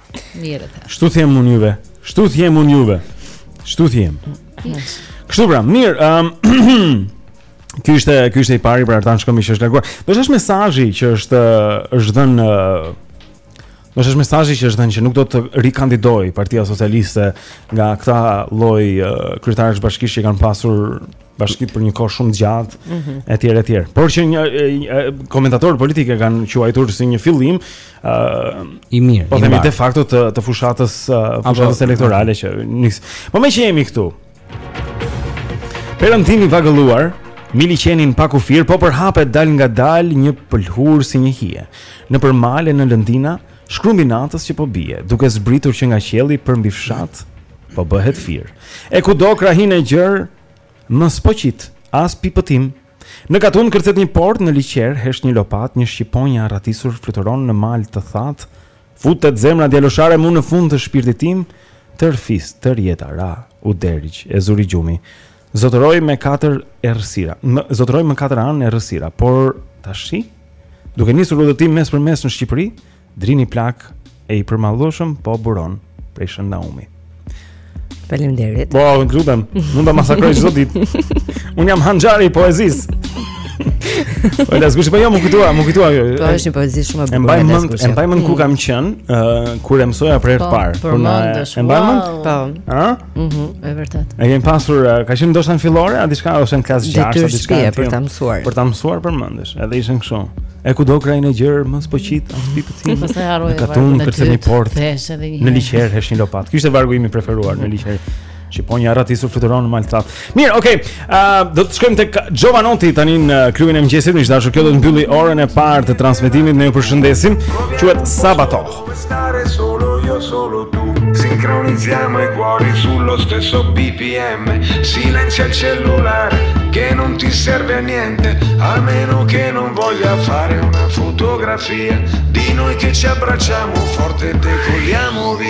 Mirë the. Shtu them un juve. Shtu them un juve. Shtu them. Kështu pra, mirë, ëm um, Ky ishte ky ishte i pari pra Artan Shkëmbi që është larguar. Ndoshta është mesazhi që është është dhënë Ndoshta është mesazhi që është dhënë që nuk do të rikandidojë Partia Socialiste nga këta lloj kryetarësh bashkish që i kanë pasur bashkitë për një kohë shumë gjatë mm -hmm. etj etj. Por që komentatorët politikë e kanë quajtur si një fillim ë uh, i mirë. Po themi de facto të të fushatës uh, fushatës elektorale që nis. Po meqë jemi këtu. Perëndim i vagëlluar mi liqenin pa kufir, po përhapet dalngadalë një pëlhurë si një hije. Nëpër male në lëndina, Shkrumb i natës që po bie, duke zbritur që nga qielli përmbi fshat, po bëhet fir. E kudo krahinë e gjerë, më s'po qit as pipëtim. Në katund kërcet një portë, në liqer hesht një lopatë, një shqiponjë e arratisur fluturon në Mal të Thatë, futet zemra djaloshare mu në fund të shpirtit tim, tërë fis, tërë jeta ra u dergj e zuri gjumi. Zotëroi më katër errësira. Zotëroi më katër anë errësira, por tashi duke nisur udhëtim mes për mes në Shqipëri, Drini plak e i përmallshëm po buron prej Shëndaumi. Faleminderit. Po, wow, lutem, mund ta masakroj çdo ditë. Un jam hanxhari i poezisë. Po Lasgush po ja m'u kujtua, m'u kujtua kjo. Po është një poezi shumë e bukur. Mbaj mend, e mbaj mend ku kam qenë, kur e mësoja për herë të po, parë. Po, e mbaj mend? Po. Ëh? Mhm, e vërtetë. E kemi pasur, ka qenë ndoshta në fillore, a diçka ose në klasë 6 apo diçka për ta mësuar. Për ta mësuar përmendësh, edhe ishin kështu. E kudo krahinë e gjerë, më s'po qit as pipëtim. Më s'e harroj. Katund kërcet një portë. Në liqer hesht një lopatë. Ky ishte vargu im i preferuar në liqer. Shqiponjë e arratisur fluturon në Mal të Thatë. Mirë, okay. Ë uh, do të shkojmë tek Giovanotti tani në klubin e mëngjesit, miq dashur, kjo do të mbylli orën e parë të transmetimit. Ne ju përshëndesim. Quhet Sabato. Sincronizziamo i cuori sullo stesso BPM Silenzia il cellulare che non ti serve a niente A meno che non voglia fare una fotografia Di noi che ci abbracciamo forte e decolliamo via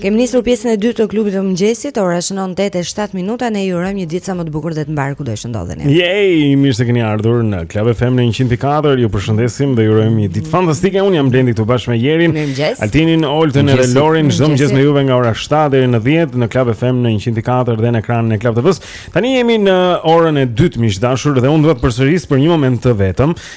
Kemi nisur pjesën e dytë të klubit të mëngjesit, ora shënon 8:07 minuta, ne ju urojmë një ditë sa më të bukur dhe të mbarë kudo që ndodheni. Yay, mirë se keni ardhur në Club FM në 104. Ju përshëndesim dhe ju urojmë një ditë fantastike. Unë jam Blendi këtu bashkë me Jerin, Altinin, Oltën dhe Lorin. Çdo mëngjes me juve nga ora 7 deri në 10 në Club FM në 104 dhe në ekranin e Club TV-s. Tani jemi në orën e dytë miq të dashur dhe unë dua të përsëris për një moment të vetëm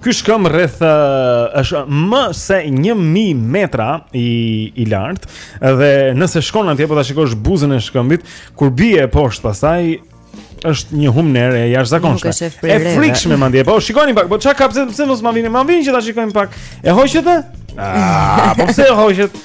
Ky shkëmb rreth është më se 1000 metra i i lartë dhe nëse shkon atje po ta shikosh buzën e shkëmbit kur bie poshtë pastaj është një humnerë e jashtëzakonshme. E frikshme mandje. Po shikoni pak, po çka ka pse pse mos ma vini? Ma vini që ta shikojmë pak. E hoqët? Ah, po pse e hoqët?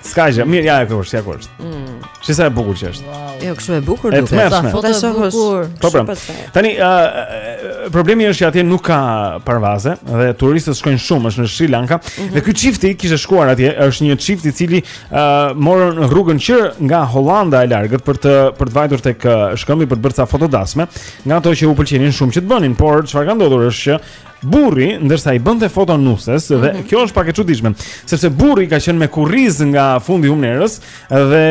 S'ka gjë, mirë, ja e kërsh, ja kërsh. Mm. Shih sa e bukur që është. Wow. Jo, kështu e bukur duket. E tmerrshme. Po ta shohësh. Po pra. Tani ë problemi është që atje nuk ka parvaze dhe turistët shkojnë shumë, është në Sri Lanka. Mm -hmm. Dhe ky çifti kishte shkuar atje, është një çift i cili ë uh, morën rrugën që nga Holanda e largët për të për të vajtur tek shkëmbi për të bërë ca foto dasme, nga ato që u pëlqenin shumë që të bënin, por çfarë ka ndodhur është që burri ndërsa i bënte foto nuses dhe mm -hmm. kjo është pak e çuditshme sepse burri ka qenë me kurriz nga fundi i humnerës dhe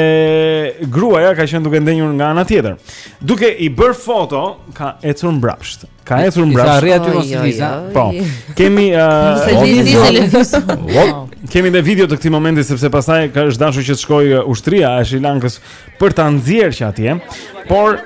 gruaja ka qenë duke ndenjur nga ana tjetër duke i bërë foto ka ecur mbrapsht ka ecur mbrapsht ka rri aty mos viza po kemi uh, kemi edhe video të këtij momenti sepse pastaj është dashur që të shkojë ushtria e Sri Lankës për ta nxjerrë që atje por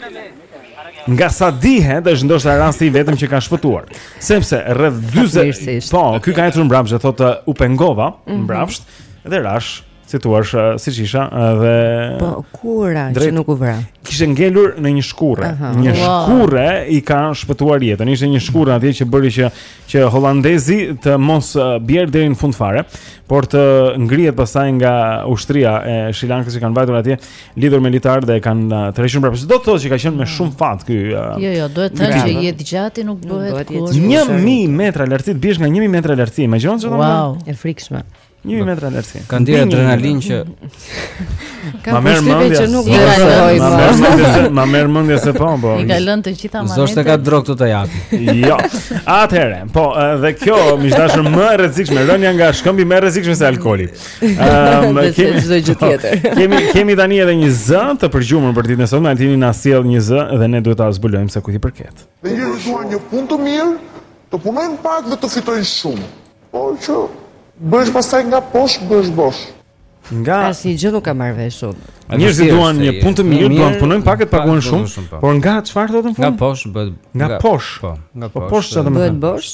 Nga sa dihet, është ndoshta rasti i vetëm që ka shpëtuar. Sepse rreth 40, po, ky ka ecur mbrapsht, thotë u pengova mhm. mbrapsht dhe rashë, si thua, siç isha dhe Po, kura që nuk u vra. Kishte ngelur në një shkurre. Një shkurre i ka shpëtuar jetën. Ishte një shkurre atje që bëri që që holandezi të mos bjerë deri në fund fare, por të ngrihet pastaj nga ushtria e Sri Lankës që kanë vajtur atje. lidhur me litar dhe e kanë tërhequr prapë. Do të thotë që ka qenë me mm. shumë fat ky. Jo, jo, duhet të thënë që jetëgjati nuk bëhet kurrë. 1000 metra lartësi, biesh nga 1000 metra lartësi. Imagjino çfarë do të thotë. Wow, e frikshme. 1000 metra lartësi. Ka ndier adrenalinë që Ma merr mendja që nuk e kaloj. Ma merr mendja se ma merr mendja se po, po. I ka lënë të gjitha maneta. Zoshte ka drog këtu të jap. Jo. Atëherë, po, dhe kjo miq të dashur më e rrezikshme, rënia nga shkëmbi më e rrezikshme se alkooli. Ëm ehm, kemi çdo gjë po, tjetër. Kemi kemi tani edhe një zë të përgjumur për ditën e sotme, Altini na sjell një zë dhe ne duhet ta zbulojmë se kujt i përket. Njerëzit duan një punë të mirë, të punojnë pak dhe të fitojnë shumë. Po që bësh pastaj nga poshtë bësh bosh. Nga asnjë gjë nuk kam marrë vesh unë. Njerëzit duan një punë të mirë, duan të punojnë pak e të paguhen shumë, po. por nga çfarë thotë në fund? Nga poshtë bëhet. Nga poshtë. Po, nga po, poshtë. Po poshtë çfarë do të thotë? Bëhet bosh.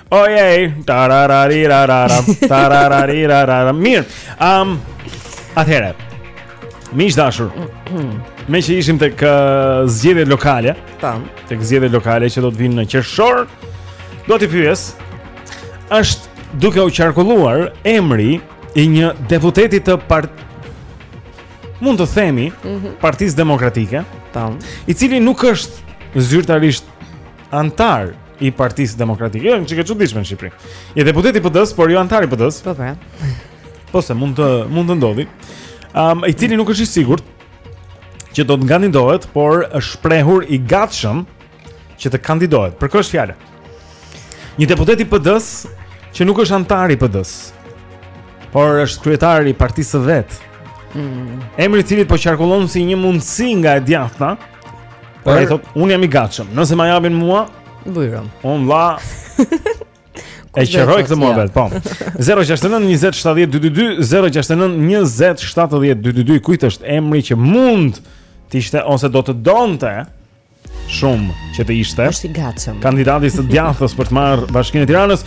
Ojej, tarararirarara, tarararirarara. Mirë. Ëm um, atëherë. Miq të dashur. Meqë ishim tek uh, zgjedhjet lokale, tam, tek zgjedhjet lokale që do të vinë në qershor, do t'i pyes. Është duke u qarkulluar emri i një deputeti të partisë mund të themi mm -hmm. Partisë Demokratike, tam, i cili nuk është zyrtarisht anëtar i Partisë Demokratike. Gjë shikë e çuditshme në Shqipëri. Je deputet i PD-s, por jo anëtar i PD-s. Po pra. Po se mund të mund të ndodhë. Ëm um, i cili nuk është i sigurt që do të kandidohet, por është shprehur i gatshëm që të kandidohet. Për kë është fjala? Një deputet i PD-s që nuk është anëtar i PD-s, por është kryetar i partisë së vet. Mm. Emri i të cilit po qarkullon si një mundësi nga e djathta. Por ai thotë, unë jam i gatshëm. Nëse ma japin mua, bujrum. Unë vla E qëroj këtë mua vetë, po 069 20 70 222 069 20 70 222 Kujt është emri që mund të ishte ose do të donte Shumë që të ishte është i gatshëm Kandidat i së djathtës për të marrë bashkinë e Tiranës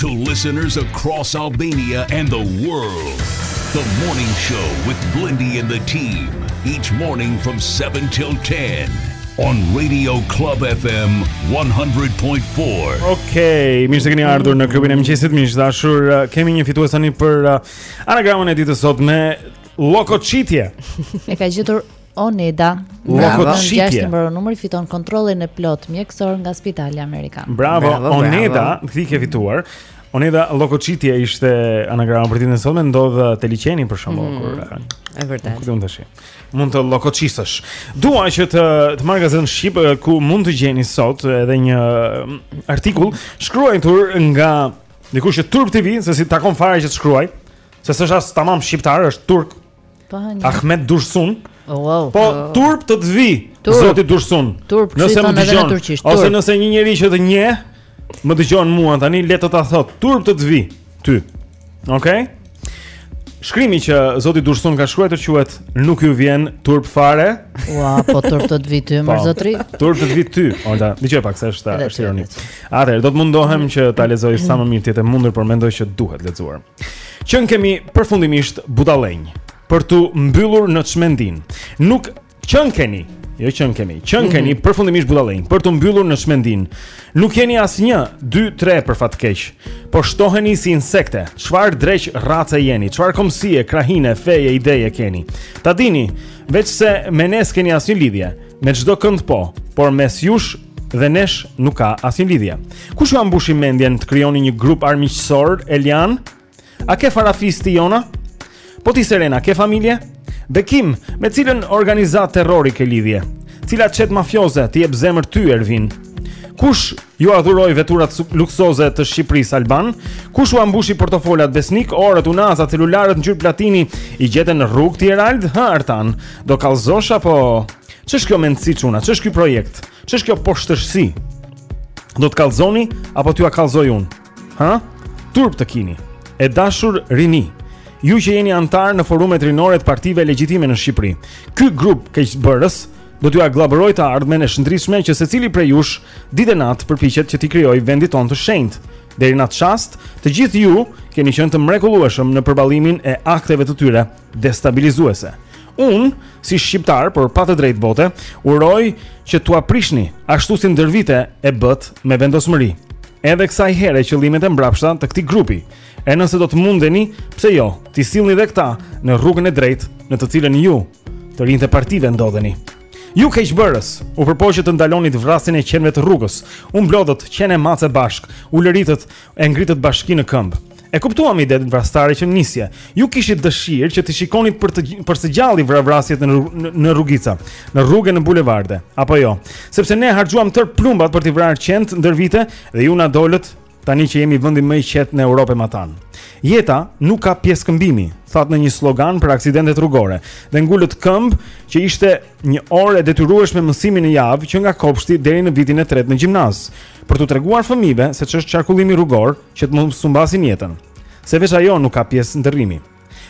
To listeners across Albania and the world, the morning show with Blendi and the team, each morning from 7 till 10 on Radio Club FM 100.4. Okej, mirë se keni ardhur në klubin e mëngjesit, miq të dashur. Uh, Kemi një fitues tani për uh, anagramën e ditës sot me Lokoçitje. E ka gjetur Oneda, nga këtë shqipje. Në mbërë numri fiton kontrollin e plotë mjekësor nga spitali Amerikan. Bravo, bravo Oneda, ti ke fituar. Oneda, lokoçitje ishte anagrama për ditën e sotme, ndodh te liqeni për shembull. Mm, kur, eh, e vërtetë. Këtë mund të shihet. Mund të lokoçisësh. Dua që të, të marr gazetën Shqip, eh, ku mund të gjeni sot edhe një mm, artikull, shkruajtur nga dikush që turp t'i vijë, se s'i takon fare që të shkruajë, se s'është as tamam shqiptar, është turk, Po hënjë. Ahmet Dursun. Oh, wow. Po oh. turp të të vijë. Turp. Zoti Dursun. Turp, nëse më dëgjon turqisht. Ose nëse një njeri që të njeh më dëgjon mua tani le të ta thotë turp të të vijë. Ty. Okej? Okay? Shkrimi që Zoti Dursun ka shkruajtur quhet nuk ju vjen turp fare. Ua, po turp të të vijë ty, mor po, zotri. Turp të të vijë ty. Ore, dëgjoje pak se është është ironi. Atëherë do të mundohem që ta lexoj sa më mirë të jetë e mundur, por mendoj që duhet lexuar. Qenkemi përfundimisht budallenj Për t'u mbyllur në çmendinë Nuk qenkeni Jo qenkemi Qen mhm. keni përfundimisht budallenj Për t'u mbyllur në çmendinë Nuk jeni as një, dy, tre për fat të keq Po shtoheni si insekte Çfarë dreq race jeni Çfarë kombësie, krahine, feje, ideje keni Ta dini Veçse me ne s'keni asnjë lidhje Me çdokënd po Por me ne s'ju sh dhe nesh nuk ka asnjë lidhje. Kush jua mbushi mendjen të krijoni një grup armiqësor, Elian? A ke farafis ti Jona? Po ti Serena, ke familje? Bekim, me cilën organizatë terrori ke lidhje? Cila çetë mafioze të jep zemër ty Ervin? Kush jua dhuroi veturat luksoze të Shqipërisë Alban? Kush ua mbushi portofolat Besnik, orët, unazat, celularët ngjyrë platini i gjete në rrugë ti Erald? Hë Artan, do kallëzosh apo Ç'është kjo mendësi çuna? Ç'është ky projekt? Ç'është kjo poshtërsi? Do të kallëzoni apo t'jua kallëzoj unë? Hë? Turp të kini. E dashur rini. Ju që jeni anëtarë në forumet rinore të partive legjitime në Shqipëri. Ky grup keqbërës do t'jua gllabërojë të ardhmen e shndritshme që secili prej jush ditë e natë përpiqet që t'i krijojë vendit tonë të shenjtë. Deri në atë çast, të gjithë ju keni qenë të mrekullueshëm në përballimin e akteve të tyre destabilizuese. Unë, si shqiptar, por pa të drejtë vote, uroj që t'ua prishni, ashtu si ndër vite e bëtë me vendosmëri, edhe kësaj here qëllimet e mbrapshta të këtij grupi. E nëse do të mundeni, pse jo, t'i sillni edhe këta në rrugën e drejtë në të cilën ju, të rinjtë e partive ndodheni. Ju keqbërës, u përpoqët të ndalonit vrasjen e qenve të rrugës, u mblodhët qen e mace bashkë, ulëritët e ngritët bashkinë në këmbë. E kuptuam idenë vrastare që nisët. Ju kishit dëshirë që të shikonit për të për së gjalli vravrasjet në në rrugica, në rrugë e në bulevarde, apo jo? Sepse ne harxhuam tërë plumbat për të vrarë qentë ndër vite dhe ju na dolët tani që jemi vendi më i qetë në Europë e matanë. Jeta nuk ka pjesë këmbimi, thatë në një slogan për aksidentet rrugore dhe ngulët këmbë që të ishte një orë e detyrueshme mësimi në javë që nga kopshti deri në vitin e tretë në gjimnaz, për t'u treguar fëmijëve se ç'është qarkullimi rrugor. që të mos humbasin jetën, se veç ajo nuk ka pjesë ndërrimi.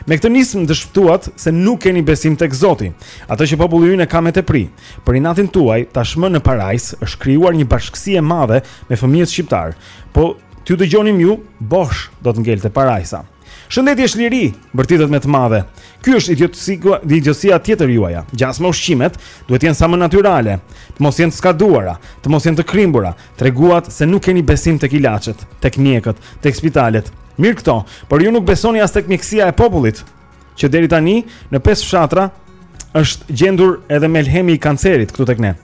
Me këtë nismë dëftuat se nuk keni besim tek Zoti, atë që populli ynë e ka me tepri. Për inatin tuaj, tashmë në Parajsë është krijuar një bashkësi e madhe me fëmijët shqiptarë. Po t'ju dëgjonim ju, bosh do të ngelte Parajsa. Shëndeti është liri, bërtitët me të madhe. Kjo është idiotësia, idiotësia tjetër juaja. Gjasmë ushqimet duhet të jenë sa më natyrale, të mos jenë të skaduara, të mos jenë të krimbura. Treguat se nuk keni besim tek ilaçet, tek mjekët, tek spitalet. Mirë këto, por ju nuk besoni as tek mjekësia e popullit, që deri tani në pesë fshatra është gjendur edhe melhemi i kancerit këtu tek ne.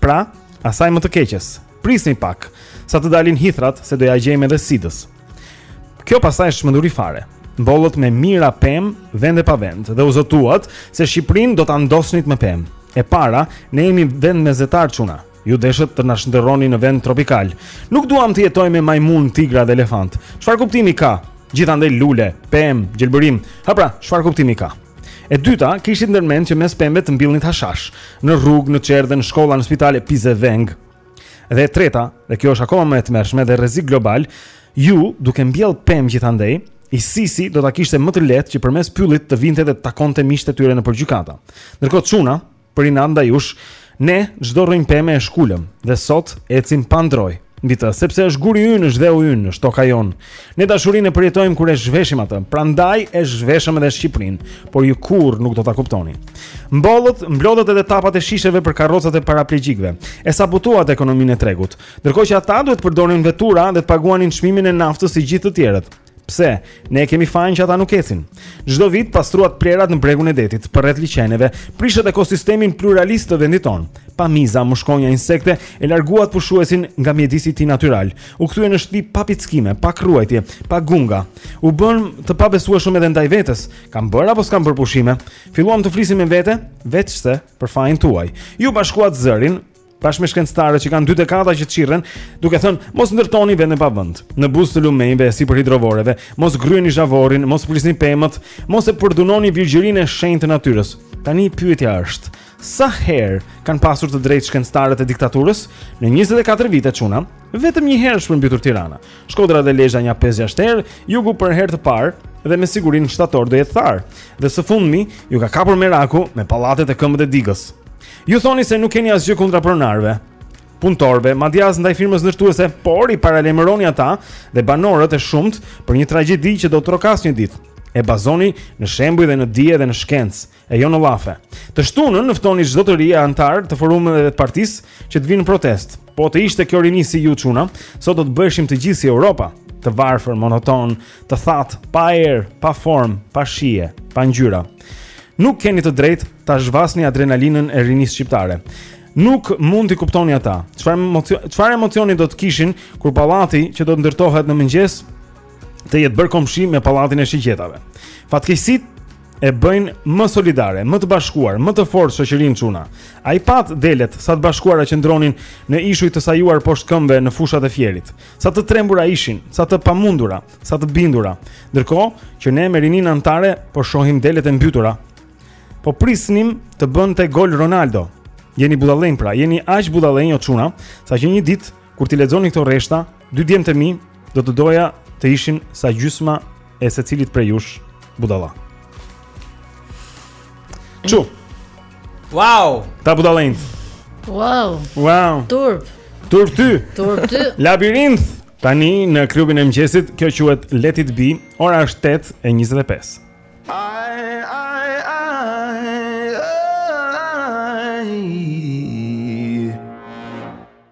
Pra, asaj më të keqes. Prisni pak, sa të dalin hithrat se do ja gjejmë edhe sidës. Kjo pastaj është çmenduri fare. Mbollët me mijëra pemë, vend e pa vend dhe u zotuat se Shqipërinë do ta ndosnit me pemë. E para, ne jemi vend mesdhetar çuna. Ju deshët të na shndërroni në vend tropikal. Nuk duam të jetojmë me majmunë, tigra dhe elefantë. Çfarë kuptimi ka? Gjithandej lule, pemë, gjelbërim. Hë pra, çfarë kuptimi ka? E dyta, kishit ndërmend që mes pemëve të mbillnit hashash, në rrugë, në çerdhe, në shkolla, në spitale, pizevengë. Dhe e treta, dhe kjo është akoma më e tmerrshme dhe rrezik global, ju duke mbjell pemë gjithandej, ISIS-i do ta kishte më të lehtë që përmes pyllit të vinte dhe të takonte miqtë e tyre nëpër gjykata. Ndërkohë çuna, për inat ndaj jush, ne çdo rrënjë peme e shkulëm dhe sot ecim pa ndrojë mbi të, sepse është guri ynë, është dheu ynë, është toka jonë. Ne dashurinë e përjetojmë kur e zhveshim atë. Prandaj e zhveshëm edhe Shqipërinë, por ju kurrë nuk do ta kuptoni. Mbollët, mblodhët edhe tapat e shisheve për karrocat e paraplegjikëve. E sabotuat ekonominë e tregut. Ndërkohë që ata duhet të përdorin vetura dhe të paguanin çmimin e naftës si gjithë të tjerët. Pse? Ne e kemi fajin që ata nuk ecin. Çdo vit pastruat plehrat në bregun e detit, përreth liqeneve, prishët ekosistemin pluralist të vendit tonë pa miza, mushkonja, insekte e larguat pushuesin nga mjedisi i tij natyral. U kthyen në shtëpi pa pickime, pa kruajtje, pa gunga. U bënë të pabesueshëm edhe ndaj vetes. Kam bërë apo s'kam bërë pushime? Filluam të flisim me vete, veçse për fajin tuaj. Ju bashkuat zërin, bashkë me shkencëtarët që kanë dy dekada që çirren, duke thënë mos ndërtoni vend e pa vend. Në buzë të lumenjve e sipër hidrovoreve, mos gryeni zhavorrin, mos prisni pemët, mos e përdhunoni virgjërinë e shenjtë të natyrës. Tani pyetja është, Sa herë kanë pasur të drejtë shkencëtarët e diktaturës? Në 24 vite çuna, vetëm një herë është përmbytur Tirana. Shkodra dhe Lezha nja 5-6 herë, jugu për herë të parë dhe me siguri në shtator do jetë tharë. Dhe së fundmi, ju ka kapur meraku me pallatet te këmbët e digës. Ju thoni se nuk keni asgjë kundra pronarëve, punëtorëve, madje as ndaj firmës ndërtuese, por i paralajmëroni ata dhe banorët e shumtë për një tragjedi që do të trokasë një ditë. E bazoni në shembuj dhe në dije dhe në shkencë. e jo në llafe. Të shtunën ftoni çdo të ri anëtar të forumeve dhe të partisë që të vinë në protestë. Po të ishte kjo rini si ju çuna, sot do të bëheshim të gjithë si Europa, të varfër, monotonë, të thatë, pa erë, pa formë, pa shije, pa ngjyra. Nuk keni të drejtë ta zhvatni adrenalinën e rinisë shqiptare. Nuk mund t'i kuptoni ata. Çfarë emocioni, çfarë emocioni do të kishin kur pallati që do të ndërtohet në mëngjes të jetë bërë komshi me pallatin e shigjetave. Fatkeqësitë e bëjnë më solidare, më të bashkuar, më të fortë shoqërinë çuna. A i patë delet sa të bashkuara qëndronin në ishuj të sajuar poshtë këmbëve në fushat e Fierit. Sa të trembura ishin, sa të pamundura, sa të bindura. Ndërkohë që ne me rininë anëtare po shohim delet e mbytura. Po prisnim të bënte gol Ronaldo. Jeni budallenj pra, jeni aq budallenj o çuna, saqë një ditë Kur t'i lexoni këto rreshta, dy djemtë e mi do të doja të ishin sa gjysma e secilit prej jush budalla. Çu. Wow! Ta budallin. Wow! Wow! Turp. Turp ty. Turp ty. Labirint. Tani në klubin e mëngjesit, kjo quhet Let It Be, ora është 8:25. I I I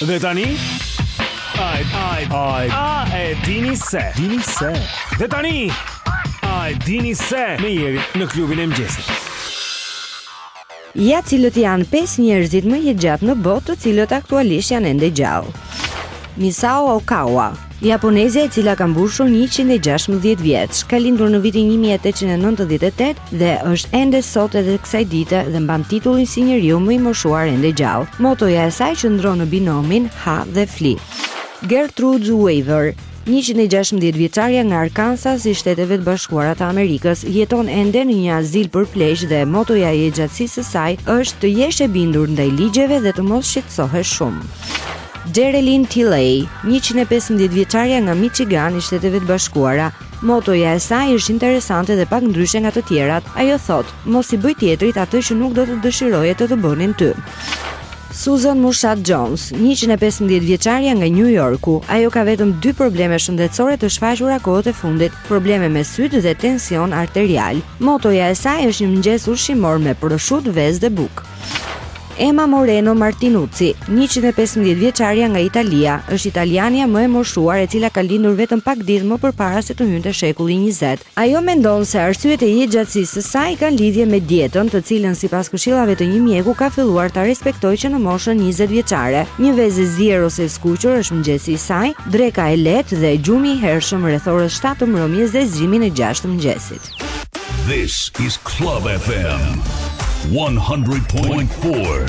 Dhe tani Ai, ai, ai A e dini se Dini se Dhe tani Ai, dini se Mirë erdhët në klubin e mëngjesit Ja cilët janë pesë njerëzit më jetëgjatë në botë të cilët aktualisht janë ende gjallë. Misao Okawa, japonezja e cila ka mbushur 116 vjeç, ka lindur në vitin 1898 dhe është ende sot edhe kësaj dite dhe mban titullin si njeriu më i moshuar ende gjallë. Motoja e saj qëndron në binomin ha dhe fli. Gertrude Weaver, Njëqind e gjashtëmbëdhjetë vjeçarja nga Arkansas i Shteteve të Bashkuara të Amerikës jeton ende në një azil për pleq dhe motoja e jetëgjatësisë së saj është të jesh e bindur ndaj ligjeve dhe të mos shqetësohesh shumë. Jeralean Talley, njëqind e pesëmbëdhjetë vjeçarja nga Michigan i Shteteve të Bashkuara, Motoja e saj është interesante dhe pak ndryshe nga të tjerat. Ajo thotë, "Mos i bëj tjetrit atë që nuk do të dëshiroje të të bënin ty." Susan Mushatt Jones, njëqind e pesëmbëdhjetë vjeçarja nga Nju Jorku, ajo ka vetëm dy probleme shëndetësore të shfaqura kohët e fundit, probleme me sytë dhe tension arterial. Motoja e saj është një mëngjes ushqimor me proshut, vezë dhe bukë. Emma Moreno Martinuzzi, 115 vjeçarja nga Italia, është italiania më e moshuar e cila ka lindur vetëm pak ditë më përpara se të hynte shekulli 20. Ajo mendon se arsyet e jetëgjatësisë së saj kanë lidhje me dietën, të cilën sipas këshillave të një mjeku ka filluar ta respektojë që në moshën njëzet vjeçare. Një vezë e zier ose e skuqur është mëngjesi i saj, dreka e lehtë dhe gjumi i hershëm rreth orës shtatë të mbrëmjes dhe zgjimi në gjashtë të mëngjesit. This is Club FM 100.4.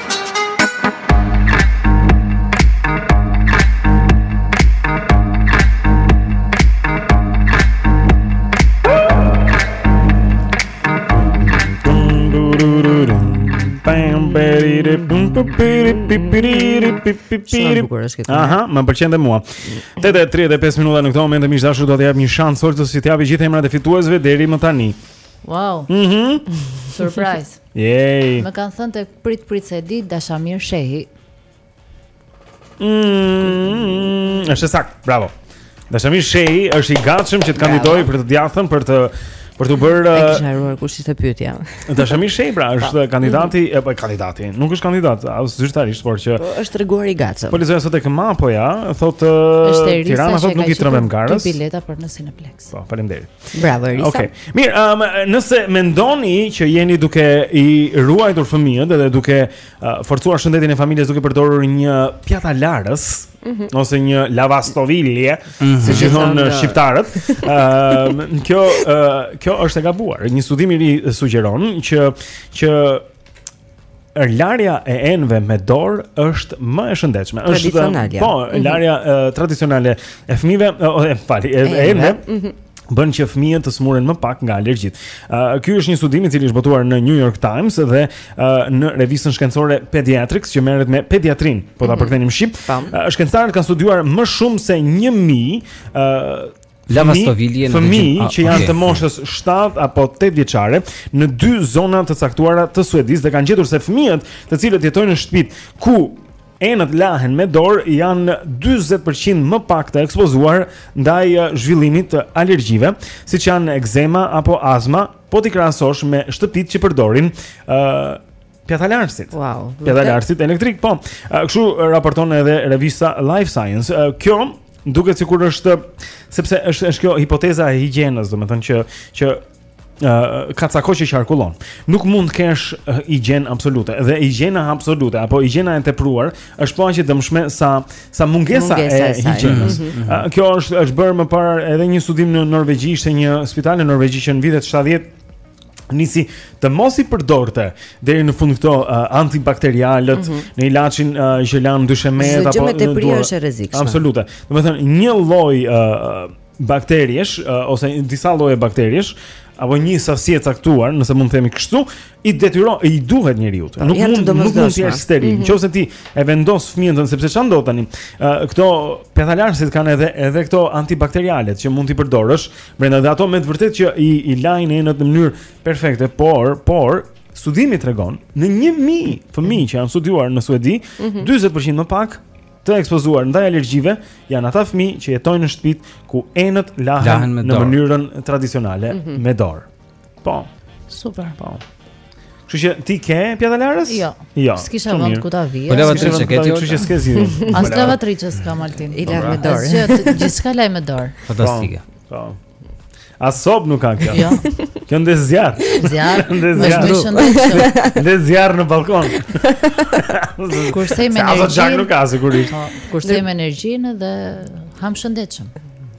Aha, më pëlqen dhe mua. 8:35 minuta në këtë moment, miq të dashur do të jap një shans Oltës t'i japi gjithë emrat e fituesve deri më tani. Wow. Mhm. Surprise. Yay. Më kanë thënë tek prit prit se di Dashamir Shehi. Mm, është saktë. Bravo. Dashamir Shehi është i gatshëm që të kandidojë për të djathtën për të për të bërë e kisha harruar uh, kush ishte pyetja. Dashamir Shehi pra është po. kandidati, e po kandidati. Nuk është kandidat, as zyrtarisht, por që po, është treguar i gatshëm. Policia sot e kam apo jo, thotë uh, Tirana thotë nuk i trembem garës. Dy bileta për në Cineplex. Po, faleminderit. Bravo Erisa. Okej. Okay. Mirë, um, nëse mendoni që jeni duke i ruajtur fëmijët dhe duke uh, forcuar shëndetin e familjes duke përdorur një pjatalarëse mm -hmm. ose një lavastovilje, mm -hmm. siç i thonë uh, shqiptarët, ë um, kjo uh, kjo është e gabuar. Një studim i ri sugjeron që që larja e enëve me dorë është më e shëndetshme. Është po, mm -hmm. larja uh, tradicionale e fëmijëve, uh, më fal, e enëve. Mm -hmm bën që fëmijët të smuren më pak nga alergjitë. Uh, ky është një studim i cili është botuar në New York Times dhe uh, në revistën shkencore Pediatrics që merret me pediatrinë, po ta mhm. përkthenim shqip. Uh, shkencëtarët kanë studiuar më shumë se 1000 uh, fëmijë ah, që janë okay. të moshës 7 apo 8 vjeçare në dy zona të caktuara të Suedisë dhe kanë gjetur se fëmijët, të cilët jetojnë në shtëpi ku enët lahen me dorë, janë 40% më pak të ekspozuar ndaj eh, zhvillimit të alergjive, siç janë ekzema apo azma, po t'i krahasosh me shtëpitë që përdorin ë uh, eh, Pjatalarësit. Wow. Pjatalarësit elektrikë, po. Kështu raporton edhe revista Live Science. Kjo duket sikur është sepse është është kjo hipoteza e higjienës, domethënë që që ka ca kohë që qarkullon. Nuk mund të kesh higjienë absolute. Dhe higjiena absolute apo higjiena e tepruar është po aq e dëmshme sa sa mungesa, mungesa e higjienës. Mm -hmm. Kjo është është bërë më parë edhe një studim në Norvegji, ishte një spital në Norvegji që në vitet 70 nisi të mos i përdorte deri në fund këto uh, antibakterialët mm -hmm. në ilaçin uh, që lan dyshemetë apo në dorë. Është e rrezikshme. Absolute. Domethënë një lloj uh, bakteriesh uh, ose disa lloje bakteriesh apo një sasi e caktuar, nëse mund të themi kështu, i detyron, i duhet njeriut. Po, nuk mund nuk mund të jesh steril. Mhm. Në qoftë se ti e vendos fëmijën tënd sepse ça ndodh tani, këto pjatalarësit kanë edhe edhe këto antibakterialet që mund t'i përdorësh Brenda dhe ato me të vërtetë që i i lajnë enët në mënyrë perfekte, por por studimi tregon në 1000 fëmijë që janë studiuar në Suedi, mm -hmm. 40% më pak të ekspozuar ndaj alergjive janë ata fëmijë që jetojnë në shtëpi ku enët lahen, lahen me dorë, në mënyrën tradicionale mm -hmm. me dorë. Po. Super. Po. Kështu që ti ke pjatalarëse? Jo. Jo. S'kisha vend ku ta vija. Po lavatriçe ke ti. Kështu që s'ke zi. As lavatriçe s'ka Altin. I laj me po, dorë. Gjithë gjithçka laj me dorë. Fantastike. Po. As sobë nuk ka kjo. Jo. Kjo ndez zjarr. Zjarr. Ndez zjarr. Është shëndetshëm. Ndez zjarr në ballkon. Kursejmë energjinë. Sa zgjak nuk ka sigurisht. Po, kursejmë energjinë dhe hamë shëndetshëm.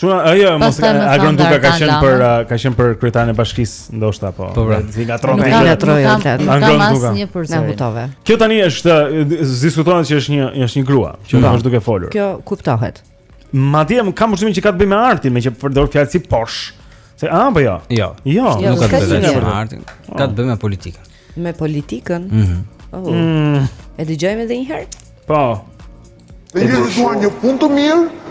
Çuna, ajo mos ka Agron Duka ka qenë për uh, ka qenë për kryetarin e bashkisë, ndoshta po. Po pra, si Agroni ka Agroni atë. Agron Duka. Një përsëri. Kjo tani është diskutohet se është një është një grua që po. është duke folur. Kjo kuptohet. Madje kam përshtypjen që ka të bëjë me artin, meqë përdor fjalë si posh. Se a apo jo? Jo. Jo, jo nuk ka të bëjë me artin. Ka të bëjë me politikën. Me politikën? Mhm. Oh. Mm. E dëgjojmë edhe një herë? Po. Ne jemi duan një punë të mirë,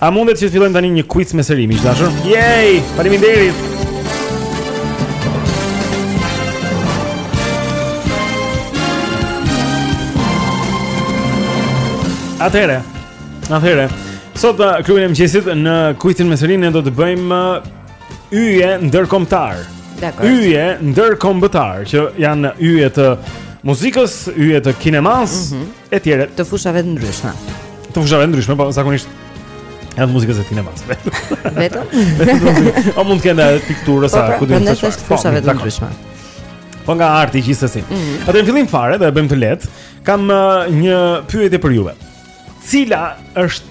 A mundet që të fillojmë tani një quiz me seri, miq të dashur? Yay! Faleminderit. Atëre. Atëre. Sot uh, klubin e mëngjesit në quizin me seri ne do të bëjmë uh, yje ndërkombëtar. Dakor. Yje ndërkombëtar që janë yje të muzikës, yje të kinemasë. Mm -hmm. etj. Të fushave të ndryshme. Të fushave të ndryshme, po zakonisht janë muzikës e kinemasë vetëm. Vetëm? O mund të jenë e pikturës, po, pra, ku të një të shuar. Po, pra, të ndryshme. Po nga arti gjithsesi. Mm -hmm. Atër në fillim fare, ta bëjmë të lehtë, kam uh, një pyetje për juve. Cila është,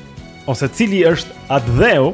ose cili është atdheu,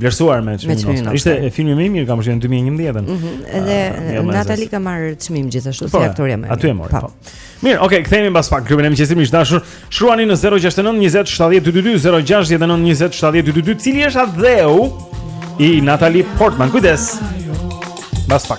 Vlerësuar me çmimin Oscar. Ishte filmi më i mirë ka qenë 2011-ën. Ëh, mhm, edhe ah, Natalie ka marrë çmim gjithashtu si po, aktorja më e mirë. Aty e mori. Po. po. Mirë, okay, kthehemi pas pak klubin e mëngjesit miq të dashur. Shkruani në 069 20 70 222 069 20 70 222 cili është atdheu i Natalie Portman. Kujdes. Pas pak.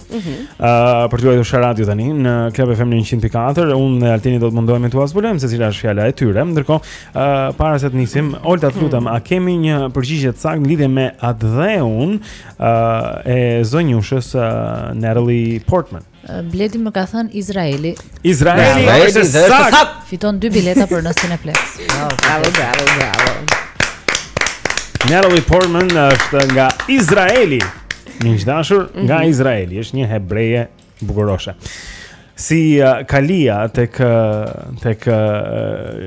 Ëh, mm -hmm. uh, për të luajtur në radio tani në Club FM 104, unë dhe Altini do të mundohemi t'ua zbulojmë se cila është fjala e tyre. Ndërkohë, uh, para se të nisim, Olta të lutem, a kemi një përgjigje të saktë në lidhje me atdheun uh, e zonjushës uh, Natalie Portman? Bledi më ka thënë Izraeli. Izraeli, Izraeli është e saktë. Fiton dy bileta për në Cineplex. Bravo, bravo, bravo, bravo. Natalie Portman është nga Izraeli. Miq të dashur, mm -hmm. nga mhm. Izraeli është një hebreje bukuroshe. Si uh, Kalia tek tek uh,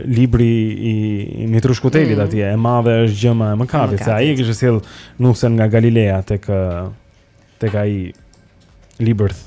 libri i, i Mitrush Kutelit mm -hmm. atje, e madhe është gjëma e mëkatit, se ai e kishte sjellë nusen nga Galilea tek tek ai libër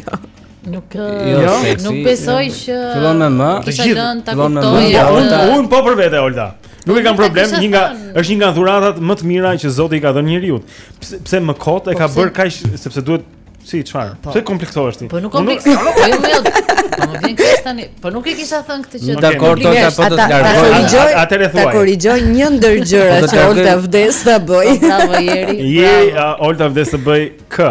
Jo. Nuk jo, jo, jo nuk besoj që fillon me më. Kisha lënë ta kuptoj. Unë po për vete Olta. Nuk e kam problem, një nga është një nga dhuratat më të mira që Zoti i ka dhënë njeriut. Pse pse më kot e ka bërë kaq sepse duhet si çfarë? Po. Pse kompleksohesh ti? Po nuk kompleksohesh. Po nuk jo, po më vjen keq tani. Po nuk e kisha thënë këtë që. Dakor, do ta po të largoj. Atëherë thuaj. Ta korrigjoj një ndër gjërat që Olta vdes ta bëjë. Bravo Jeri. Jeri Olta vdes të bëjë kë?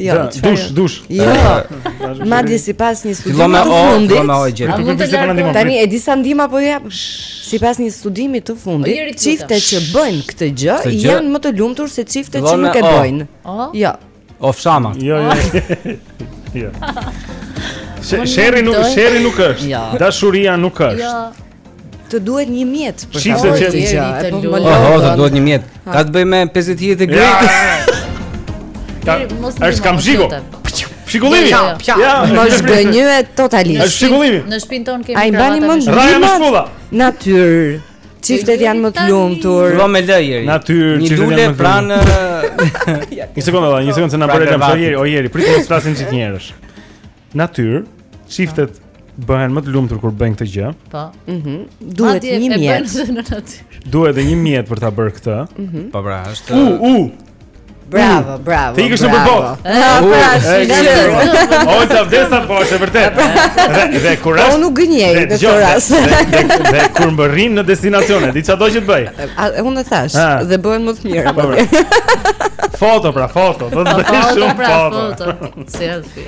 Jo, çfarë? Dush, dush. Jo. Madje sipas një studimi të fundit. Fillon me o kjo gjë. Tani e di sa ndihma po jap? Sipas një studimi të fundit, çiftet që bëjnë këtë gjë janë më të lumtur se çiftet që nuk e bëjnë. Jo. Of shama. Jo, jo. Jo. Sherri nuk, sherri nuk është. Dashuria nuk është. Jo. Të duhet një mjet për ta bërë këtë gjë. Po më lë. Po të duhet një mjet. Ka të bëjë me 50 hije të gri. Ka mos është kamxhiku. Fshikullimi. Ja, mos gënje totalisht. Është fshikullimi. Në shpinë tonë kemi. Ai mbani mend. Rrahja me shpulla. Natyrë. Çiftet janë më të lumtur. Vëmë me lë Jeri. Natyrë, çiftet janë më të lumtur. Një lule pranë. Një sekondë, një sekondë se na bëre lëmsh Jeri, o Jeri, prit të flasin çikë njerëzit. natyrë, çiftet bëhen më të lumtur kur bëjnë këtë gjë. Po. Mhm. Duhet një mjet. Duhet edhe një mjet për ta bërë këtë. Mhm. Po pra, është U, u. Bravo, bravo. Ti ikësh nëpër botë. Po, ta vdesa po, është vërtet. Dhe dhe kur është. Po nuk gënjej në këtë rast. Dhe kur mbërrin në destinacione, di çfarë do të bëj. Unë e thashë, dhe bëhen më të mira. Po pra. Foto, pra, foto. Do të bëj shumë pra, foto. Selfie.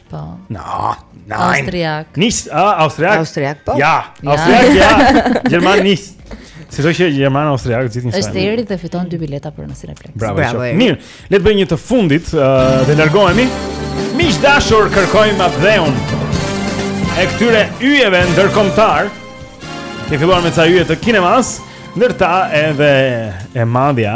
Po. Na, na. Austriak. Nis, a, austriak. Austriak, po. Ja, austriak, ja. Gjerman nis. Sido që Gjerman austriak gjithnjë Është eri dhe fiton dy bileta për në Cineplex. Bravo. Bravo Mirë, le të bëjmë një të fundit uh, dhe largohemi. Miq të dashur, kërkojmë atdheun. E këtyre yjeve ndërkombëtarë. Ne filluam me ca yje të kinemas, ndërta edhe e madhja.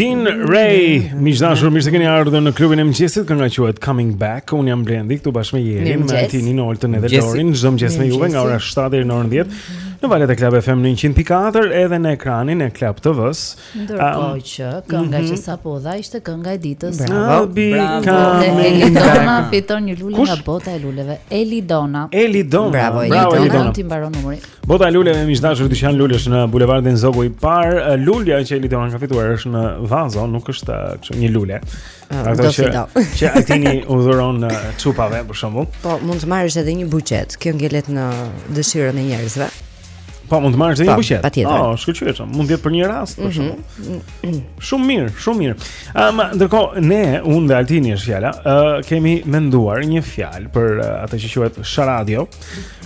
Dean Ray, miq të dashur, mirë se keni ardhur në klubin e mëngjesit, kënga quhet Coming Back. Unë jam Blendi këtu bashkë me Jerin, me Altinin, Oltën dhe Dorin, çdo mëngjes me juve nga ora 7 deri në orën 10. Në valët e Club FM në 100.4 edhe në ekranin e Club TV-s. Ndërkohë që kënga që mhm. sapo u dha ishte kënga e ditës. Bravo. Bravo. Elidona fiton një lule nga bota e luleve. Elidona. Elidona. Bravo Elidona. Bravo Elidona. Ti mbaron numri. Bota e luleve miq të dashur dyqan lulesh në bulevardin Zogu i Parë. Lulja që Elidona ka fituar është në vazo, nuk është kështu një lule. Ah, Ato që që Altini u dhuron çupave për shembull. Po, mund të marrësh edhe një buqetë. Kjo ngelet në dëshirën e njerëzve. Po mund të marrësh dhe një, po, buqetë. Patjetër. Oh, shkëlqyeshëm. Mund të jetë për një rast për mhm. shembull. Shumë mirë, shumë mirë. Ëm, ndërkohë ne unë dhe Altini është fjala, ë kemi menduar një fjalë për atë që quhet Sharadio.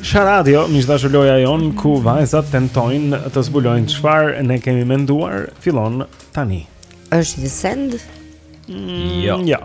Sharadio, miq të dashur, loja jonë ku vajzat tentojnë të zbulojnë çfarë ne kemi menduar, fillon tani. Është një send? Mm, jo. Jo.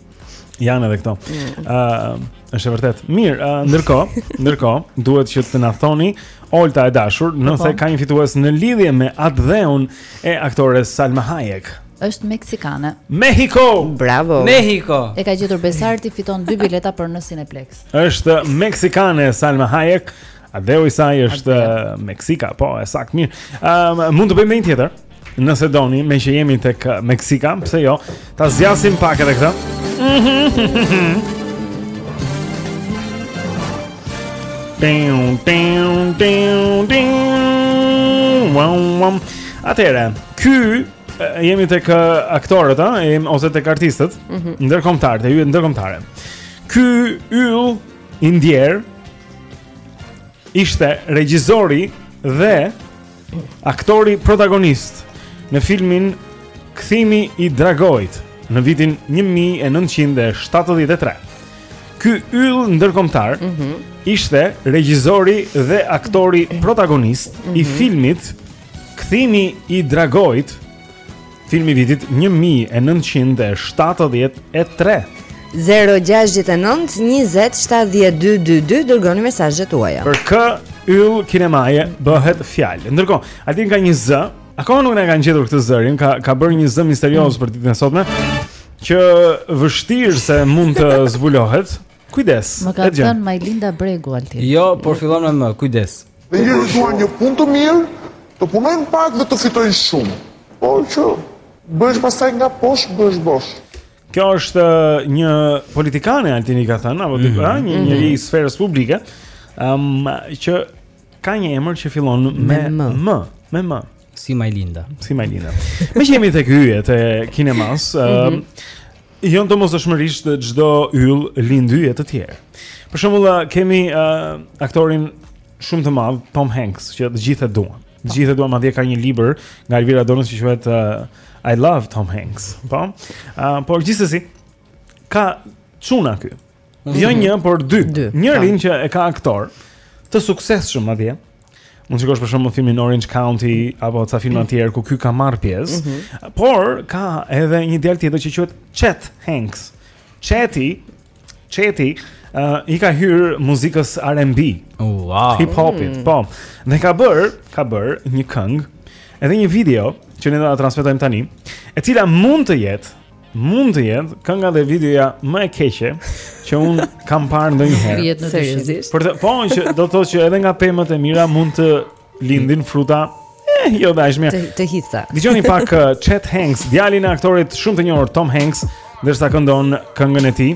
Janë edhe këto. Ëh, mm. uh, është e vërtetë. Mirë, uh, ndërkohë, ndërkohë duhet që të na thoni Olta e dashur, nëse ka një fitues në lidhje me atdheun e aktores Salma Hayek. Është meksikane. Mexico. Bravo. Mexico. E ka gjetur Besarti fiton dy bileta për në Cineplex. Është meksikane Salma Hayek. Atdheu i saj është Meksika, po, e saktë mirë. Ëm um, mund të bëjmë një tjetër. Nëse doni, meqë jemi tek uh, Meksika, pse jo, ta zgjasim pak edhe këtë. Ding ding ding ding. Wow wow. Atëre, ky uh, jemi tek uh, aktorët, a, jemi ose tek artistët, mm -hmm. ndërkombëtarë, te yjet ndërkombëtare. Ky yll i ndjerë ishte regjisori dhe Aktori protagonist në filmin Kthimi i Dragoit në vitin 1973. Ky yll ndërkombëtar mm -hmm. ishte regjisori dhe aktori protagonist mm -hmm. i mhm. filmit Kthimi i Dragoit Film i vitit 1973. 0-6-9-20-70-222 Dërgoni mesazhet tuaja Për kë yll kinemaje bëhet fjalë Ndërkohë, Altini ka një zë Akoma nuk na e kanë gjetur këtë zërin Ka, ka bërë një zë misterioz për ditën e sotme Që vështirë se mund të zbulohet Kujdes Më kanë thënë Majlinda Bregu Altin Jo, por fillon me M, kujdes Dhe njerëzit duan një punë të mirë, të punojnë pak dhe të fitojnë shumë. Por që bëhesh pastaj nga poshtë, bëhesh bosh. Kjo është ë, një politikane, Altini ka thënë, apo diku, ha, një njeri i sferës publike, ëm që ka një emër që fillon me Me M. M, me M. Si Majlinda. Si Majlinda. Meqë jemi tek yjet e kinemasë, mm -hmm. um, jo domosdoshmërisht çdo yll lind yje të tjerë. Për shembull kemi uh, aktorin shumë të madh, Tom Hanks, që të gjithë e duan. Të gjithë e duan, madje ka një libër nga Elvira Dones që quhet uh, I love Tom Hanks. Po? Uh, por gjithsesi, ka çuna ky. Jo një, por dy. Njërin që e ka aktor të suksesshëm atje. Mund të shikosh për shembull filmin Orange County apo ca filma të tjerë ku ky ka marr pjesë, mm -hmm. por ka edhe një djalë tjetër që quhet Chet Hanks. Cheti, Cheti, uh, i ka hyrë muzikës R&B. Wow. Hip hopit, mm. po. Dhe ka bërë, ka bërë një këngë, edhe një video që ne do ta transmetojmë tani, e cila mund të jetë Mund të jetë kënga dhe videoja më e keqe që unë kam parë ndonjëherë. Seriozisht. Por po që do të thotë që edhe nga pemët e mira mund të lindin fruta e eh, jo dashmja. Të, të hidhta. Dëgjoni pak uh, Chet Hanks, djalin e aktorit shumë të njohur Tom Hanks, ndërsa këndon këngën e tij.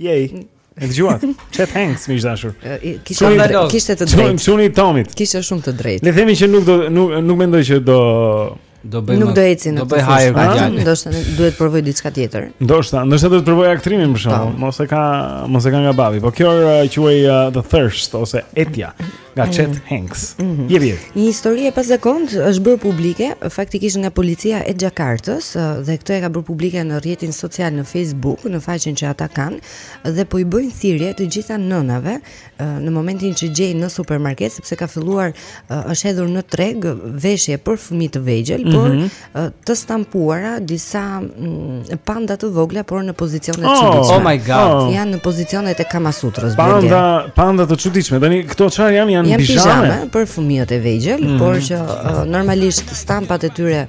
Yay. E dëgjuat. Chet Hanks më dashur. Kishte të kishte të drejtë. Çuni i Tomit. Kishte shumë të drejtë. Le themi që nuk do nuk nuk mendoj që do do bëj nuk do ecin do bëj hajër me djalin. Ndoshta duhet të provojë diçka tjetër. Ndoshta, ndoshta duhet të provojë aktrimin për shembull. Po. Mos e ka mos e ka nga babi. Po kjo quhej uh, The Thirst ose Etja. nga mm. Chet Hanks. Mm -hmm. E mirë. Një histori e pazakontë është bërë publike, faktikisht nga policia e Xhakartës dhe këtë e ka bërë publike në rrjetin social në Facebook, në faqen që ata kanë dhe po i bëjnë thirrje të gjitha nënave në momentin që gjejnë në supermarket sepse ka filluar është hedhur në treg veshje për fëmijë të vegjël, mm -hmm. por mhm. të stampuara disa mm, panda të vogla por në pozicione të oh, çuditshme. Oh my god. Oh. Janë në pozicionet e Kamasutrës. Panda, panda të çuditshme. Tani këto çfarë janë? Janë pizhama për fëmijët e vegjël, mm -hmm. por që uh, normalisht stampat e tyre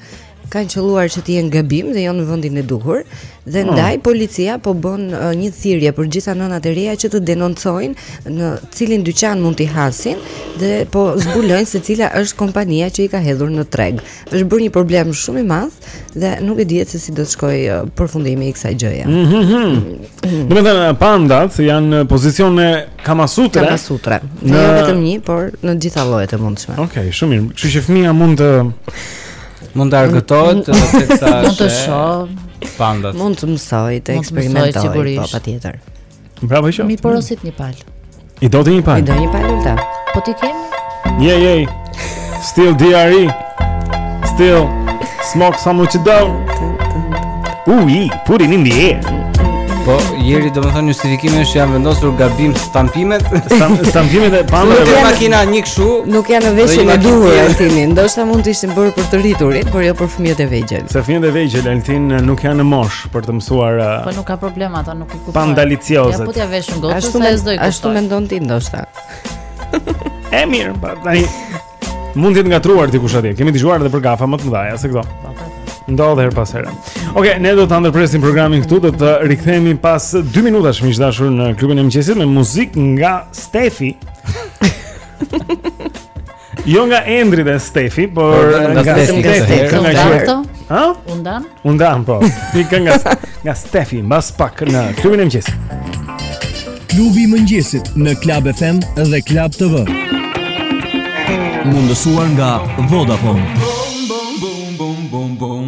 kanë qëlluar që të jenë gabim dhe jo në vendin e duhur dhe oh. ndaj policia po bën uh, një thirrje për gjitha nënat e reja që të denoncojnë në cilin dyqan mund t'i hasin dhe po zbulojnë se cila është kompania që i ka hedhur në treg. Është bërë një problem shumë i madh dhe nuk e dihet se si do të shkojë uh, përfundimi i kësaj gjëje. Mhm. Mm Domethënë mm. pandat janë në pozicione kamasutre. Kamasutre. Në... Jo vetëm një, por në gjitha llojet e mundshme. Okej, okay, shumë mirë. Kështu që fëmija mund të mund të argëtohet teksa është. Mund të shohë pandat. Mund të mësojë të eksperimentojë, po patjetër. Bravo qoftë. M'i porosit një palë. I do ti një palë. I do një palë ulta. Po ti kem? Je je. Still DRE. Still smoke some what you do. Ui, put it in the air. Po, jeri domethënë justifikimi është janë vendosur gabim stampimet Stampimet e pamë Nuk janë makina një kështu Nuk janë në veshjen e duhur, Altini Ndoshta mund të ishin bërë për të rriturit Por jo për fëmijët e vegjël Se fëmijët e vegjël, Altin, nuk janë në moshë për të mësuar uh, Po nuk ka problem ato, nuk Pandalicioze. Po t'ja vesh një goce, sa e zdoj kështu. Ashtu mendon ti ndoshta. E mirë, po tani mund të jetë ngatërruar dikush atje. Kemi dëgjuar edhe për gafa më të mëdha se këto. Ndodh herë pas here. Okej, okay, ne do të ndërpresim programin këtu, do të rikthehemi pas 2 minutash miq të dashur në klubin e mëngjesit me muzikë nga Stefi. Jo nga Endri dhe Stefi, por nga Stefi. Nga Stefi. Nga Stefi. Ha? Undan? Undan, po. Ti kënga nga Stefi, mbas pak në klubin e mëngjesit. Klubi i mëngjesit në Club FM dhe Club TV. Mundësuar nga Vodafone. Bom bom bom bom bom bom.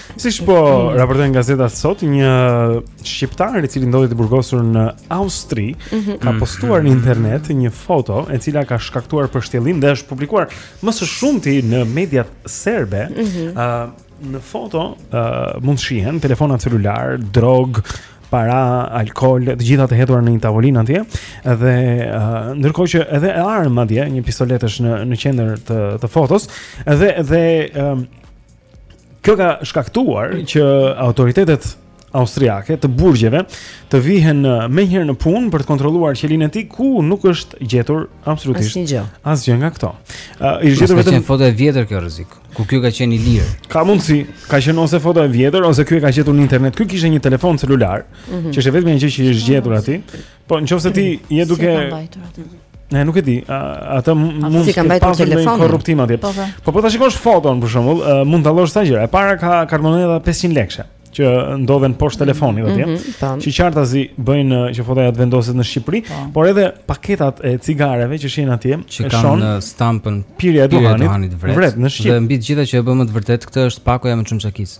Siç po raportojnë gazetat sot, një shqiptar i cili ndodhet i burgosur në Austri mm -hmm. ka postuar në internet një foto e cila ka shkaktuar përshtjellim dhe është publikuar më së shumti në mediat serbe. Mm -hmm. uh, në foto uh, mund të shihen telefona celular, drogë, para, alkool, të gjitha të hedhura në një tavolinë atje dhe uh, ndërkohë që edhe armë atje, një pistoletë është në në qendër të të fotos, edhe edhe uh, Kjo ka shkaktuar që autoritetet austriake të burgjeve të vihen menjëherë në punë për të kontrolluar qelinë e tij ku nuk është gjetur absolutisht asgjë. Asgjë nga këto. Ë uh, është gjetur vetëm foto e vjetër kjo rrezik. Kur ky ka qenë i lirë. Ka mundësi, ka qenë ose foto e vjetër ose ky e ka gjetur në internet. Ky kishte një telefon celular, mm -hmm. që është vetëm një gjë që i është gjetur aty. Po në qofë se ti je duke Si ka mbajtur atë Ne, nuk e di, atë mund të ketë pasur ndonjë korruptim atje po, po. po po ta shikosh foton për shembull, mund të dallosh ca gjëra E para ka kartëmonedha 500 lekëshe që ndodhen poshtë telefonit atje. Mm -hmm, që qartazi bëjnë që fotoja të vendoset në Shqipëri, pra. Po. por edhe paketat e cigareve që shihen atje, që kanë stampën pirja e duhanit, duhanit vret, vret në Shqipëri. Dhe mbi të gjitha që e bën më të vërtetë këtë është pakoja me çamçakëz.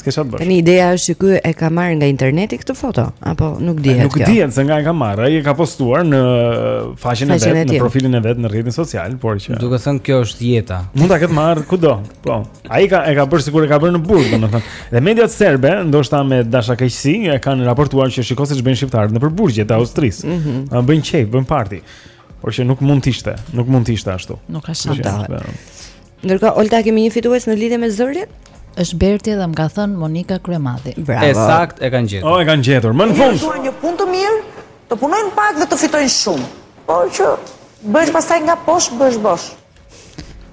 S'ke çfarë bësh. Tani ideja është që ky e ka marrë nga interneti këtë foto, apo nuk dihet kjo. Nuk dihet se nga e ka marrë, ai e ka postuar në faqen e vet, në profilin e vet në rrjetin social, por që Duke thënë kjo është jeta. Mund ta ketë marrë kudo. Po. Ai ka e ka bërë sikur e ka bërë në burg, domethënë. Dhe mediat serbe, ndoshta me dashakeqësi, e kanë raportuar që shikoj se ç'bëjnë shqiptarët nëpër burgjet e Austrisë. Mm -hmm. Bëjnë qejf, bëjnë parti. Por që nuk mund të ishte, nuk mund të ishte ashtu. Nuk ka shans. Ndërkohë Olta kemi një fitues në lidhje me zërin. Është Berti dhe më ka thënë Monika Kryemadhi. Bravo. E saktë, e kanë gjetur. Oh, e kanë gjetur. Më në fund. Duan një punë të mirë, të punojnë pak dhe të fitojnë shumë. Por që bësh pastaj nga poshtë bësh bosh.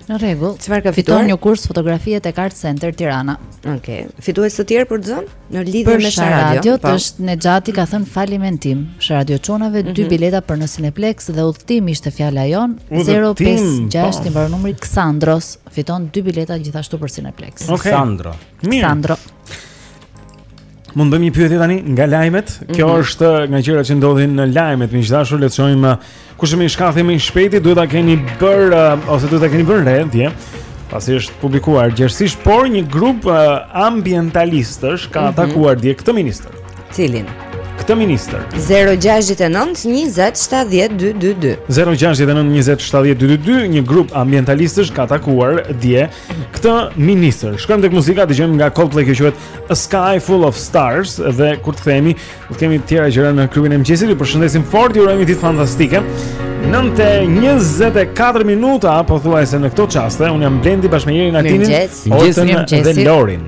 Në rregull, çfarë ka fituar? Fiton një kurs fotografie tek Art Center Tirana. Okej. Okay. Fitues të tjerë për zërin? Në lidhje me Sha Radio, po. është Nexhati ka thënë falimentim. Sha Radio Çonave mm -hmm. dy mhm. bileta për në Cineplex dhe udhëtim ishte fjala jon 056 i mbaron numri Ksandros, fiton dy bileta gjithashtu për Cineplex. Okay. Ksandro. Ksandro. Mund të bëjmë një pyetje tani nga lajmet. Kjo mm -hmm. është nga gjërat që ndodhin në lajmet. Miq dashur, le të shohim uh, Kush është më i shkathti më i shpejti duhet ta keni bërë uh, ose duhet ta keni bërë re, dje. Pasi është publikuar gjerësisht, por një grup uh, ambientalistësh ka mm -hmm. atakuar dje këtë ministër. Cilin? Këtë ministër. 069 20 70 222. 069 20 70 222, një grup ambientalistësh ka atakuar dje këtë ministër. Shkojmë tek muzika, dëgjojmë nga Coldplay që quhet A Sky Full of Stars dhe kur të themi Do kemi të tjera gjëra në klubin e mëngjesit. Ju përshëndesim fort, ju urojmë ditë fantastike. 9:24 minuta pothuajse në këto çaste. Unë jam Blendi bashkë me Jerin, Tinin, Olsen dhe Lorin.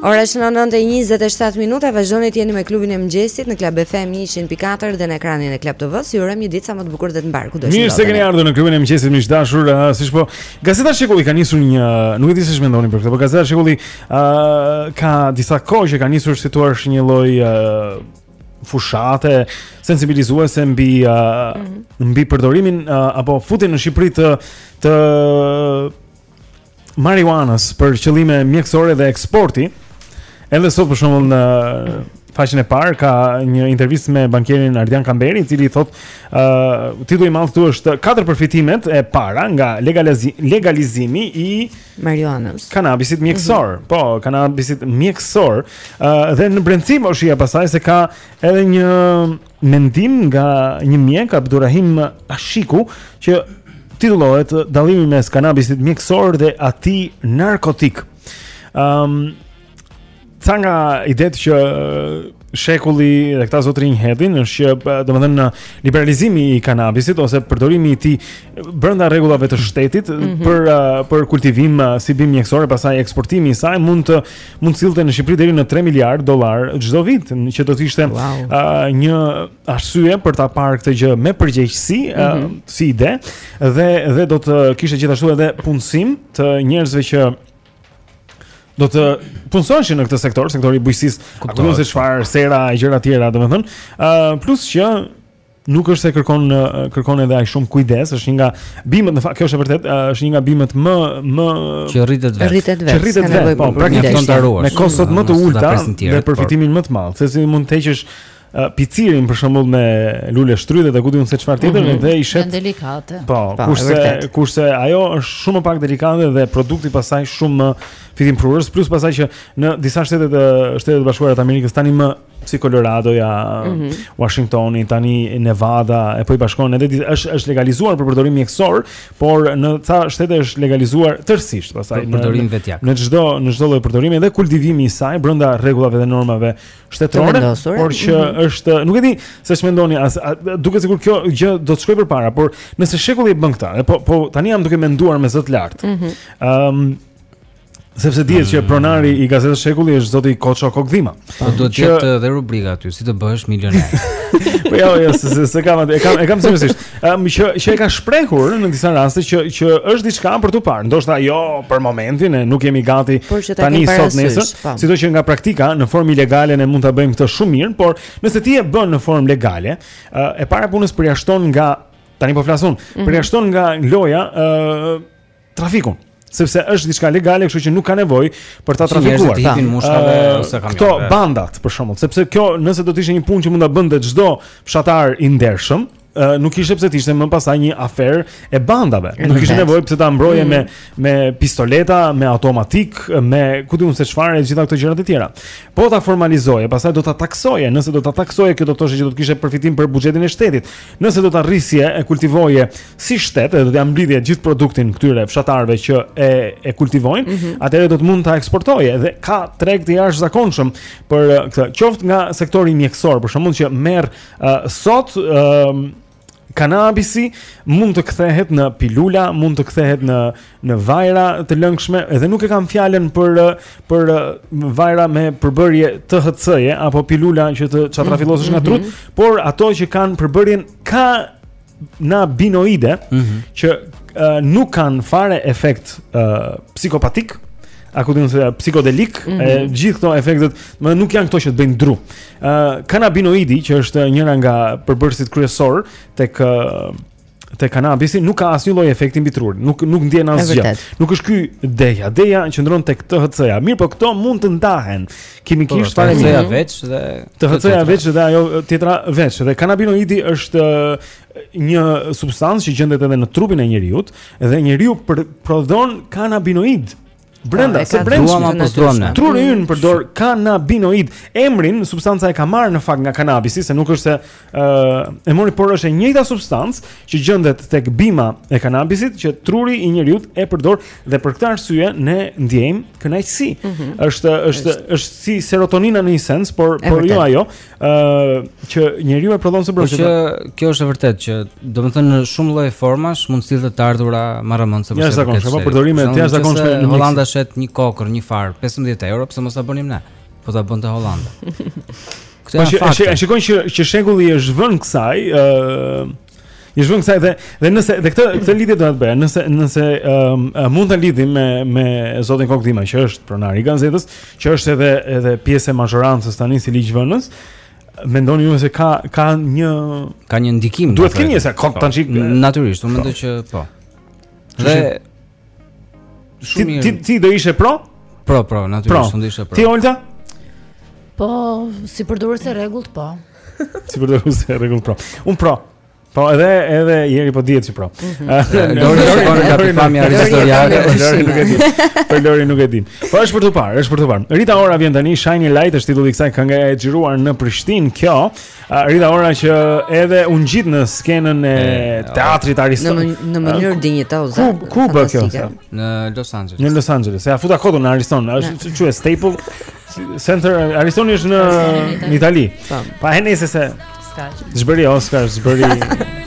Ora është në 9:27 minuta, vazhdoni të jeni me klubin e mëngjesit në Club FM 104 dhe në ekranin e Club TV-s. Ju urojmë një ditë sa më të bukur dhe të mbarë kudo të shkoni. Mirë se keni ardhur në klubin e mëngjesit miq të dashur. Uh, siç po, Gazeta Shekulli ka nisur një, nuk e di se ç'mendoni për këtë, por Gazeta Shekulli uh, ka disa kohë që ka nisur si të thuash një lloj uh, fushate sensibilizuese mbi uh, mm -hmm. mbi përdorimin uh, apo futjen në Shqipëri të të marijuanës për qëllime mjekësore dhe eksporti. Edhe sot për shembull në faqen e parë ka një intervistë me bankierin Ardian Kamberi, i cili thotë, ë uh, titulli i madh këtu është katër përfitimet e para nga legalizimi i marijuanës. Kanabisit mjekësor. Mm -hmm. Po, kanabisit mjekësor. Ëh uh, dhe në brendësi po shihja pastaj se ka edhe një mendim nga një mjek Abdurrahim Ashiku që titullohet Dallimi mes kanabisit mjekësor dhe atij narkotik. Ëm um, Ca nga idetë që Shekulli dhe këta zotërinj hedhin është që domethënë liberalizimi i kanabisit ose përdorimi i tij brenda rregullave të shtetit mm -hmm. për uh, për kultivim uh, si bimë mjekësore e pastaj eksportimi i saj mund të mund të sillte në Shqipëri deri në 3 miliard dollar çdo vit që do të ishte wow. uh, një arsye për ta parë këtë gjë me përgjegjësi mm -hmm. uh, mhm. si ide dhe dhe do të kishte gjithashtu edhe punësim të njerëzve që do të punësoheshin në këtë sektor, sektori i bujqësisë, kuptohet se çfarë sera e gjëra të tjera, domethënë, ë uh, plus që nuk është se kërkon kërkon edhe aq shumë kujdes, është një nga bimët në fakt, kjo është e vërtetë, uh, është një nga bimët më më që rritet vetë. Rritet vetë. Që rritet vetë, po, pra një fond të ruash. Me kostot më të ulëta dhe përfitimin më të madh, se si mund të heqësh qyqyrin për shembull me luleshtrydhe dhe ku di unë se çfarë tjetër mm -hmm. dhe i shet. Është delikate. Po, pa, kurse kurse ajo është shumë më pak delikate dhe produkti pasaj shumë më fitimprurës, plus pasaj që në disa shtete të Shteteve të Bashkuara të Amerikës tani më si Coloradoja mm -hmm. Washingtoni tani Nevada e po i bashkohet edhe është është legalizuar për përdorim mjekësor, por në ca shtete është legalizuar tërësisht pasaj për përdorim vetjak. Në çdo në çdo lloj përdorimi dhe kultivimi i saj brenda rregullave dhe normave shtetërore, por që mm -hmm. është, nuk e di se ç'mendoni, s'duket sikur kjo gjë do të shkojë përpara, por nëse Shekulli e bën këtë, po po tani jam duke menduar me zë të lartë. Mhm. Ëm mm -hmm. um, Sepse dihet që pronari i gazetës Shekulli është zoti Koço Kokdhima. Po duhet të jetë edhe rubrika aty, si të bëhesh milioner. Po jo, jo, se se kam atë, e kam e kam seriozisht. Ëm um, që që e ka shprehur në disa raste që që është diçka për t'u parë, ndoshta jo për momentin, ne nuk jemi gati tani sot nesër, po. sido që nga praktika në formë ilegale ne mund ta bëjmë këtë shumë mirë, por nëse ti e bën në formë legale, e para e punës përjashton nga tani po flas unë, mm -hmm. përjashton nga loja ë trafikun sepse është diçka legale, kështu që nuk ka nevojë për ta trafikuar. Ti tin mushkave ose kamionë. Këto bandat për shembull, sepse kjo nëse do të ishte një punë që mund ta bënte çdo fshatar i ndershëm, Uh, nuk kishte pse të ishte më pasaj një afer e bandave. Nuk kishte nevojë pse ta mbroje mm. me me pistoleta, me automatik, me ku di unë se çfarë e gjitha këto gjëra të tjera. Po ta formalizoje, pastaj do ta taksoje, nëse do ta taksoje, kjo do të thoshte që do të kishe përfitim për buxhetin e shtetit. Nëse do ta rrisje e kultivoje si shtet dhe do t'ia mblidhje gjithë produktin këtyre fshatarëve që e e kultivojnë, mm -hmm. atëherë do të mund ta eksportoje dhe ka treg të jashtëzakonshëm për uh, këtë. Qoftë nga sektori mjekësor, për shembull që merr uh, sot uh, kanabisi mund të kthehet në pilula, mund të kthehet në në vajra të lëngshme, edhe nuk e kam fjalën për për vajra me përbërje THC-je apo pilula që të çatrafilosesh mm -hmm. nga mhm, trutë, mhm. por ato që kanë përbërjen kanabinoide mm -hmm. që uh, nuk kanë fare efekt uh, psikopatik a si do të thoja psikodelik mm -hmm. e mhm. gjithë këto efektet më nuk janë këto që të bëjnë dru. Ë uh, kanabinoidi që është njëra nga përbërësit kryesor tek uh, te kanabisi nuk ka asnjë lloj efekti mbi trurin, nuk nuk ndjen asgjë. Nuk është ky deja, deja qëndron tek THC-ja. Mirëpo këto mund të ndahen kimikisht fare, THC-ja veç dhe THC-ja veç dhe ajo tjetra veç dhe kanabinoidi është një substancë që gjendet edhe në trupin e njeriut dhe njeriu prodhon kanabinoid Brenda, se brenda duam apo s'duam ne. Truri ynë përdor kanabinoid. Emrin substanca e ka marrë në fakt nga kanabisi, se nuk është se ë uh, e mori por është e njëjta substancë që gjendet tek bima e kanabisit që truri i njeriut e përdor dhe për këtë arsye ne ndjejmë kënaqësi. Mm -hmm. Është është është si serotonina në një sens, por e por jo ajo, ë uh, që njeriu e prodhon së brendshmi. Që kjo është e vërtetë që domethënë në shumë lloje formash mund të sillte të ardhura marramendëse. Jashtëzakonisht, apo përdorime të jashtëzakonshme në Holanda sheh një kokërr, një farë 15 euro, pse mos ta bënim ne? Po t'a bënte Holanda. Këtë po, është fakt. Shikoj që që shekulli është vënë kësaj, ë uh, I është vënë kësaj dhe dhe nëse dhe këtë këtë lidhje do ta bëja, nëse nëse um, mund ta lidhim me me zotin Kokëdhima që është pronari i gazetës, që është edhe edhe pjesë e mazhorancës tani si ligjvënës, mendoni ju se ka ka një ka një ndikim. Duhet të ketë, s'e ka kot tani natyrisht, unë mendoj po. që po. Dhe Shumë ti, ti do ishe pro? Pro, pro, natyrisht do isha pro. Ti Olta? Po, si përdoruese e rregullt po. si përdoruese e rregullt po. Unë pro. Po edhe edhe ieri po dihet që pro. Mhm. Eh, Lori Lori po nga pamja historiale, Lori nuk e di. Po Lori nuk e di. Po është për të parë, është për të parë. Rita Ora vjen tani, Shine Ya Light është titulli i kësaj kënge e xhiruar në Prishtinë kjo. Rita Ora që edhe u ngjit në skenën e teatrit Ariston. Në në mënyrë dinjitoze. Ku ku u bë kjo? Në Los Angeles. Në Los Angeles. Ia futa kot në Ariston, është, quhet Staples Center. Ariston është në Itali. Po. Pa hënë se se. Ska. S'bëri Oscar, s'bëri.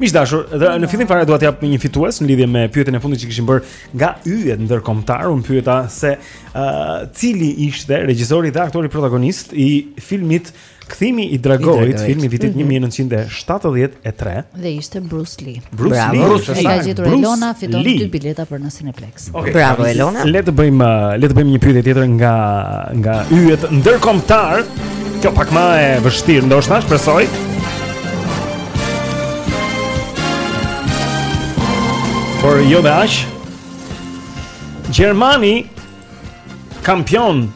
Miq të dashur, dhe në fillim fare dua të jap një fitues në lidhje me pyetjen e fundit që kishim bërë nga yjet ndërkombëtarë, unë pyeta se uh, cili ishte regjisori dhe aktori protagonist i filmit Kthimi i Dragoit, film i vitit 1973. Mhm. Dhe ishte Bruce Lee. Bruce Bravo. Lee, Bruce Lee. E ka gjetur Bruce Elona fiton Lee. dy bileta për në Cineplexx. Okay, Bravo Elona. Le të bëjmë le të bëjmë një pyetje tjetër nga nga yjet ndërkombëtarë. Kjo pak më e vështirë ndoshta, shpresoj. Por jo dhe aq. Gjermani kampion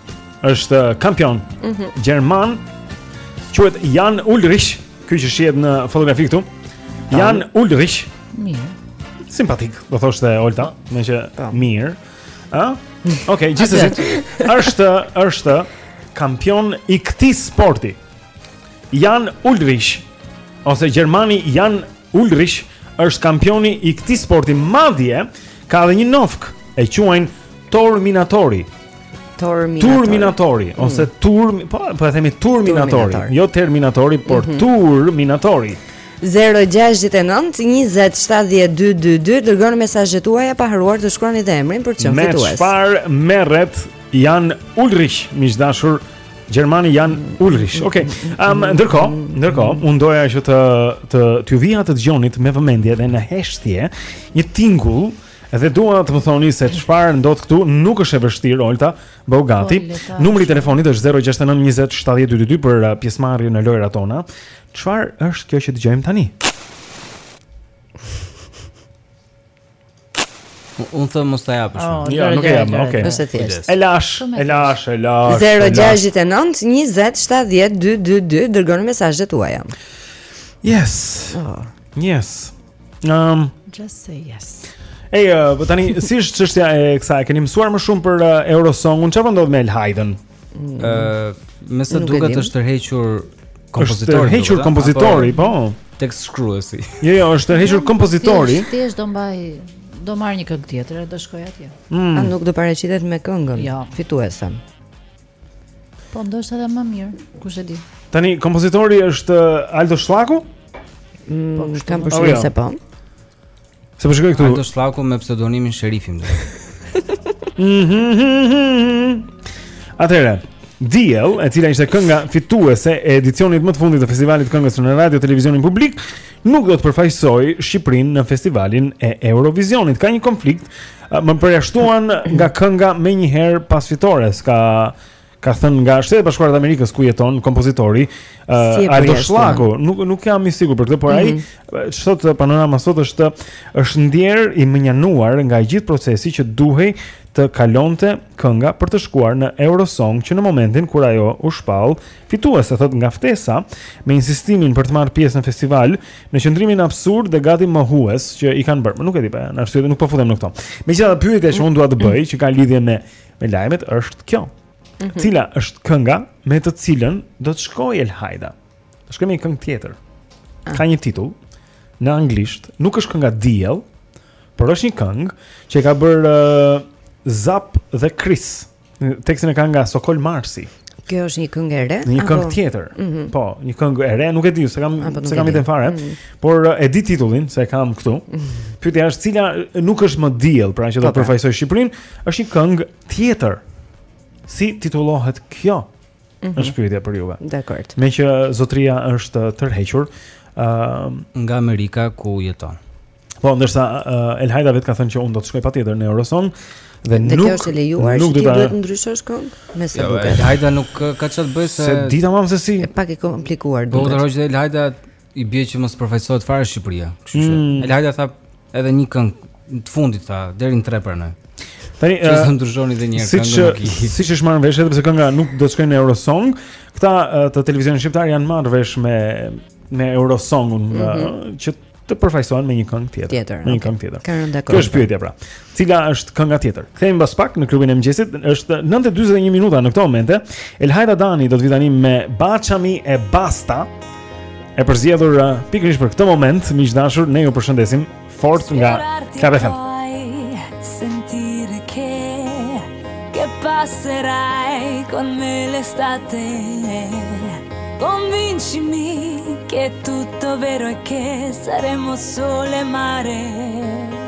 është kampion. Mm -hmm. Gjerman quhet Jan Ullrich, ky që shihet në fotografi këtu. Jan Ullrich Mirë. Simpatik, do thoshte Olta, meqë po. mirë. Ë? Okej, okay, gjithsesi. Është është kampion i këtij sporti. Jan Ullrich ose gjermani Jan Ullrich është kampioni i këtij sporti. Madje ka edhe një nofkë e quajnë Torminatori. Torminatori. Turminatori mm. ose Tur, po po e themi Turminatori, jo Terminatori, por mm -hmm. Turminatori. Zero gjashtëdhjetë e nëntë njëzet shtatëdhjetë dy dy dy dërgoni mesazhet tuaja pa harruar të shkruani dhe emrin për të qenë fitues. Me çfarë merret Jan Ulrich, miq të dashur Gjermani Jan Ulrich. Okej. Okay. Um, ndërkohë, ndërkohë, unë doja që të t'ju vija të dëgjonit me vëmendje dhe në heshtje një tingull edhe dua të më thoni se çfarë ndodh këtu, nuk është e vështirë Olta, bëu gati. Numri i telefonit është 069 20 70 222 për uh, pjesëmarrjen në lojërat tona. Çfarë është kjo që dëgjojmë tani? Unë them mos të japësh oh, Jo, nuk e jam, okej E lashë, e lashë, e lashë 0-6-9-20-7-10-2-2-2 Dërgoni mesazhet tuaja Yes oh. Yes um, Just say yes E, uh, po tani, si është çështja e kësaj E keni mësuar më shumë për uh, Eurosongun ça po ndodh po me Elhaidën Ë, me sa duket është tërhequr kompozitori. Është tërhequr kompozitori, po. Tekstshkruesi. Jo, jo, është tërhequr kompozitori. Si është do mbaj do marrë një këngë tjetër e do shkojë atje. Mm. A nuk do paraqitet me këngën? Jo, fituesën. Po ndoshta edhe më mirë, kush e di. Tani kompozitori është Aldo Shllaku? Mm, po, kam përshtypjen jo. se po. Se po shikoj këtu. Aldo Shllaku me pseudonimin Sherifi më Atëherë, Diell, e cila ishte kënga fituese e edicionit më të fundit të festivalit të këngës në radio televizionin publik, nuk do të përfaqësojë Shqipërinë në festivalin e Eurovizionit. Ka një konflikt, më përjashtuan nga kënga menjëherë pas fitores, ka ka thënë nga Shtetet e Bashkuara të Amerikës ku jeton kompozitori uh, si Aldo Shllaku, nuk nuk jam i sigurt për këtë, por mm -hmm. ai mhm. thotë te Panorama sot është është ndjerë i mënjanuar nga i gjithë procesi që duhej të kalonte kënga për të shkuar në Eurosong që në momentin kur ajo u shpall fituese thotë nga ftesa me insistimin për të marrë pjesë në festival në qëndrimin absurd dhe gati mohues që i kanë bërë. Nuk e di pra, ka arsye nuk po futem në këto. Megjithatë pyetja që unë dua të bëj që ka lidhje me me lajmet është kjo. Mm -hmm. Cila është kënga me të cilën do të shkojë Elhaida? Do shkojë me një këngë tjetër. Ah. Ka një titull në anglisht, nuk është kënga Diell, por është një këngë që e ka bërë uh, Zap dhe Kris. Tekstin e kanë nga Sokol Marsi. Kjo është një këngë e re? Një këngë tjetër. Mm -hmm. Po, një këngë e re, nuk e di, s'e kam s'e kam idenë fare. Mm -hmm. Por e di titullin, se e kam këtu. Pyetja është cila nuk është më diell, pra që do të përfaqësojë Shqipërinë, është një këngë tjetër. Si titullohet kjo? Mm -hmm. Është pyetja për juve. Dakord. Meqë zotria është tërhequr, ë uh, nga Amerika ku jeton. Po, ndërsa uh, Elhaida vetë ka thënë që unë do të shkoj patjetër në Eurosong dhe, dhe nuk është e lejuar, nuk do të duhet të ndryshosh këngë, me sa jo, duket. Elhaida nuk ka çfarë të bëjë se s'e dita më se si. Është pak e komplikuar duket. Po, do të thotë Elhaida i bie që mos përfaqësohet fare Shqipëria. Kështu që mm. Elhaida tha edhe një këngë të fundit tha deri në tre pranoj. Tani do të ndryshoni edhe një herë këngën e tij. Siç siç është marrë vesh edhe pse kënga nuk do të shkojë në Eurosong, këta të televizionit shqiptar janë marrë vesh me me Eurosongun mm -hmm. që të përfaqësohen me një këngë tjetër. tjetër me një okay. këngë tjetër. Kjo është pyetja pra. Cila është kënga tjetër? Kthehemi mbas pak në klubin e mëngjesit. Është 9:41 minuta në këtë moment. Elhaida Dani do të vi tani me Baciami e Basta. E përzgjedhur uh, pikërisht për këtë moment, miq të dashur, ne ju përshëndesim fort nga Club FM. Passerai con me l'estate Convincimi che è tutto vero e che saremo sole e mare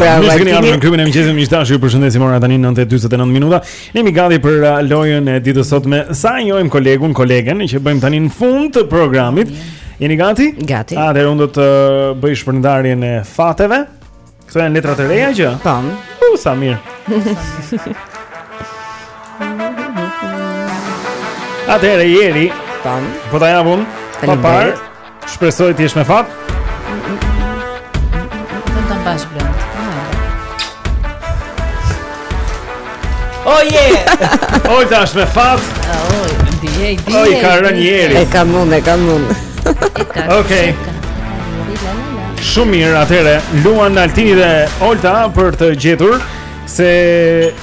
Bravo. Mirë keni ardhur në klubin e mëngjesit miq të dashur. Ju përshëndesim ora tani 9:49 minuta. Ne jemi gati për uh, lojën e ditës së sotme sa e njohim kolegun, kolegen që bëjmë tani në fund të programit. Jeni gati? Gati. Atëherë unë do të uh, bëj shpërndarjen e fateve. Këto janë letrat e reja që? Tan. Po sa mirë. Atëherë Jeri tan. Po ta japun. Pa parë. Shpresoj të jesh me fat. Tantan bash blend. Oh yeah. Olta është me fat. Oj, di e di. Oj ka rënë Jeri. E kam unë, e kam unë. Okej. Shumë mirë, atëherë luajnë Altini dhe Olta për të gjetur se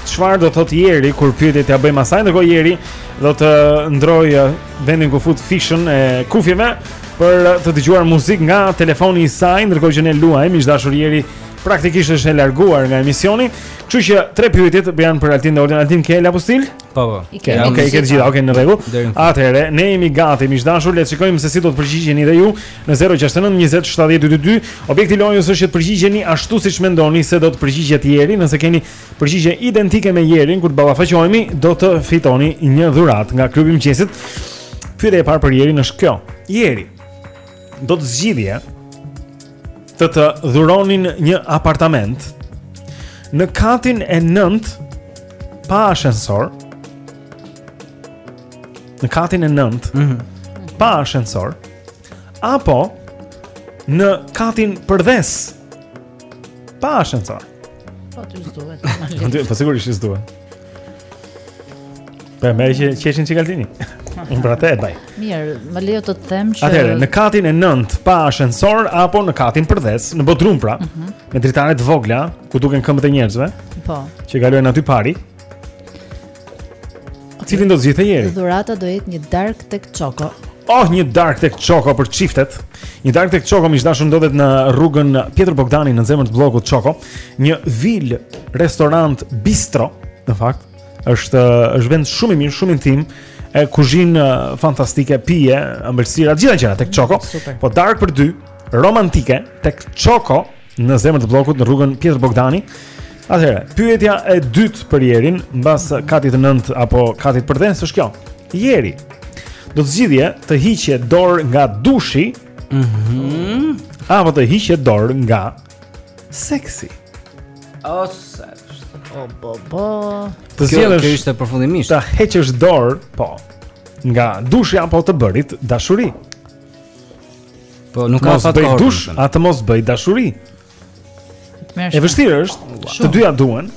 çfarë do të thotë Jeri kur pyetjet ia bëjmë asaj ndërkohë Jeri do të ndërrojë uh, vendin ku fut fishën e kufjeve për të dëgjuar muzikë nga telefoni i saj ndërkohë që ne luajmë miq të dashur Jeri praktikisht është e larguar nga emisioni Kështu që tre pyetjet janë për Altin dhe Oltën. Altin ke lapustil? Po, po. I ke. Okej, të gjitha. Okej, në rregull. Atëherë, ne jemi gati, miq të dashur, le të shikojmë se si do të përgjigjeni dhe ju në 069 20 70 222. Objekti i lojës është të përgjigjeni ashtu siç mendoni se do të përgjigjet Jeri. Nëse keni përgjigje identike me Jerin kur të ballafaqohemi, do të fitoni një dhuratë nga klubi i mëngjesit. Pyetja e parë për Jerin është kjo. Jeri do të zgjidhje të të dhuronin një apartament në katin e 9 pa ashensor. Në katin e 9 mm -hmm. pa ashensor apo në katin përdhes pa ashensor. Po të s'duhet. Unë po sigurisht s'duhet. Po meqë qeshi një çikë Altini. Unë pra te e baj. Mirë, më lejo të të them që Atëherë, në katin e 9 pa ashensor apo në katin përdhes, në bodrum pra, mm -hmm. me dritare të vogla ku duken këmbët e njerëzve. Po. Që kalojnë aty pari. Cilin do të zgjidhte Jeri? Dhurata do jetë një darkë tek Choco. Oh, një darkë tek Choco për çiftet. Një darkë tek Choco miq të dashur ndodhet në rrugën Pjetër Bogdani në zemër të bllokut Choco, një vilë restorant bistro, në fakt, është është vend shumë i mirë, shumë intim, me kuzhinë fantastike, pije, ëmbëlsira, të gjitha gjërat tek Choco. Po darkë për dy, romantike tek Choco në zemër të bllokut në rrugën Pjetër Bogdani. Atëherë, pyetja e dytë për Jerin, mbas katit të nëntë apo katit përdhe, është kjo. Jeri, do të zgjidhje të hiqje dorë nga dushi, ëh, mm apo të hiqje dorë nga seksi. Ose O bo bo. Të zgjidhësh. Kjo ishte përfundimisht. Të heqësh dorë, po. Nga dushi apo të bërit dashuri. Po nuk ka afat kohe. Dush, a të mos bëj dashuri? E vështirë është. Të dyja duan.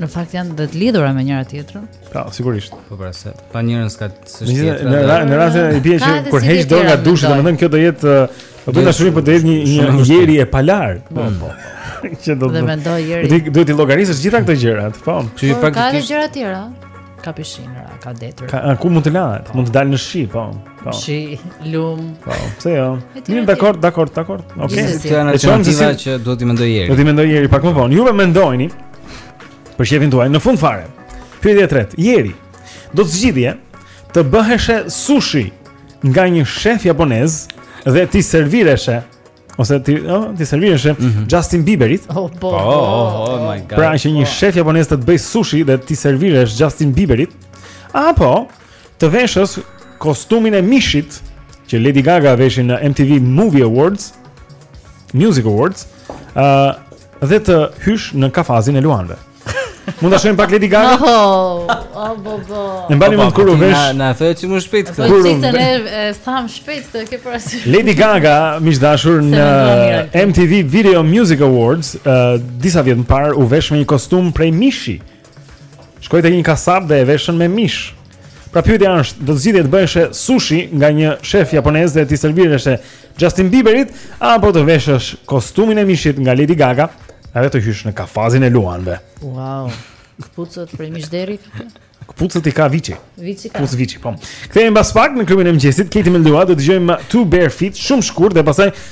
Në fakt janë dhe të lidhura me njëra tjetrën. Po, sigurisht. Po pra se pa njërin s'ka s'është tjetra. Në ra, në rast se i bie që kur heq dorë nga dushi, domethënë kjo do jetë do të dashuri për të jetë një një Jeri e palarë. Po, po. po. Që do të. Të mendojë Jeri. Ti duhet t'i llogarisësh gjithë këto gjëra, po. Që praktikisht ka gjëra të tjera. Ka pishina, ka det. Ka ku mund të lahet? Mund të dalë në shi, po. Po. Shi, lum. Po, pse jo? Mirë, dakord, dakord, dakord. Okej. Okay. Këto janë alternativa që duhet t'i mendojë Jeri. Do të mendojë Jeri pak më vonë. Juve mendojini për qejfin tuaj në fund fare. Pyetja e tretë. Jeri, do të zgjidhje të bëheshe sushi nga një shef japonez dhe t'i servireshe Ose t'i, ëh, t'i servireshe mm -hmm. Justin Bieberit. Oh, po. Oh, oh, oh my god. Pra që një oh. shef japonez të të bëjë sushi dhe t'i serviresh Justin Bieberit, apo të veshësh kostumin e mishit që Lady Gaga veshi në MTV Movie Awards, Music Awards, ëh, uh, dhe të hysh në kafazin e luanëve. Mund ta shohim pak Lady Gaga? Oh, oh, bo, bo. Ne mbani mend kur u vesh. Na thoja ti më shpejt këtë. Po ti se ne e thamë shpejt këtë ke parasysh. Lady Gaga, miq të dashur në MTV Video Music Awards, uh, disa vjet më parë u vesh me një kostum prej mishi. Shkoi te një kasap dhe e veshën me mish. Pra pyetja është, do të zgjidhje të bëheshe sushi nga një shef japonez dhe t'i servireshe Justin Bieberit apo të veshësh kostumin e mishit nga Lady Gaga, edhe të hysh në kafazin e luanëve. Wow. Këpucët prej mish derri. Këpucët i ka viçi. Viçi ka. Këpucë viçi, po. Kthehemi pas pak në klubin e mëngjesit. Katie Melua do të dëgjojmë Two Bare Feet shumë shkurt dhe pastaj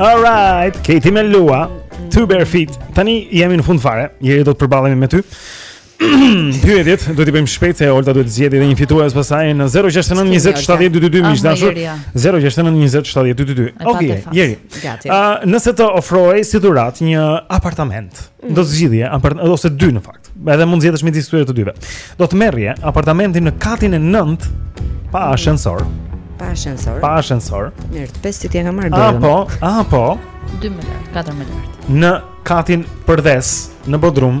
All right, Katie Melua, Two Bare Feet. Tani jemi në fund fare. Jeri do të përballemi me ty. Pyetjet do t'i bëjmë shpejt se Olta duhet të zgjidhë edhe një fitues pasaj në 069 20 70 222 miq të dashur 069 20 70 222. Okej, Jeri. Gati. Ë, nëse të ofroj si dhuratë një apartament, mm. do të zgjidhje apartament ose dy në fakt. Edhe mund të zgjedhësh midis këtyre të dyve. Do të merrje apartamentin në katin e 9 pa mm. ashensor. Pa ashensor. Pa ashensor. Mirë, të pestit ia kam marrë dorën. Apo, apo 2 më lart, 4 më lart. Në katin përdhes, në bodrum,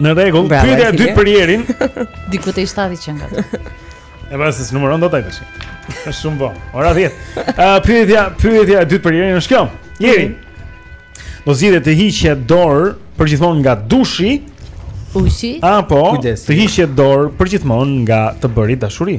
Në rregull, pyetja e dytë për Jerin. Diku te shtati që nga. E para s'e numëron dot ai tash. Është shumë vonë. Ora 10. Ë pyetja, pyetja e dytë për Jerin është kjo. Jeri. Mhm. Do zgjidhje të hiqje dorë për gjithmonë nga dushi. Dushi? Apo të hiqje dorë për gjithmonë nga të bërit dashuri.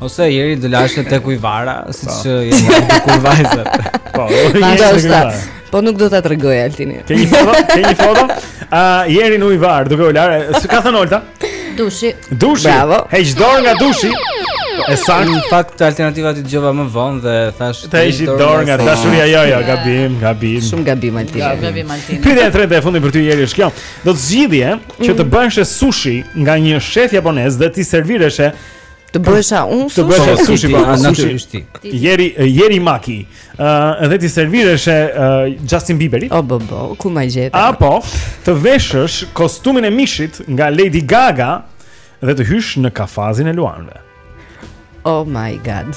Ose Jeri do lahesh tek ujëvara, siç po. që jeni te kuj vajzë. Po, Jeri. Po nuk do ta tregojë Altini. Ke një foto? Ke një foto? A uh, Jeri në ujëvarë, duke u larë. Ka thënë Olta? Dushi. Dushi. Bravo. Heq dorë nga dushi. E saktë. Në fakt alternativat i dëgjova më vonë dhe thashë të heq dorë nga dashuria jo jo, gabim, gabim. Shumë gabim Altini. Gabim Altini. Pyetja e tretë e fundit për ty Jeri është kjo. Do të zgjidhje që të mm. bëheshe sushi nga një shef japonez dhe t'i servireshe Të bëhesha unë sushi. Të bëheshe po, sushi, po, natyrisht ti. Jeri, Jeri maki. Ëh, uh, edhe t'i servireshe uh, Justin Bieberit. O bo bo, ku ma gjete? Apo të veshësh kostumin e mishit nga Lady Gaga dhe të hysh në kafazin e luanëve. Oh my god.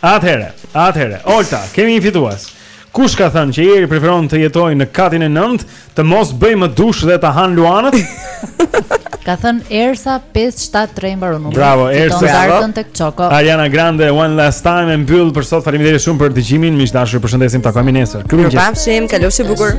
Atëherë, atëherë, Olta, kemi një fitues. Kush ka thënë që Jeri preferon të jetojë në katin e 9, të mos bëjë më dush dhe ta hanë luanët? ka thënë Ersa 573 mbaron numri. Bravo, Ersa. Do ardhën tek Çoko. Ariana Grande One Last Time e mbyll për sot. Faleminderit shumë për dëgjimin. Miq të dashur, ju përshëndesim, takohemi nesër. Mirupafshim, kalofshi bukur.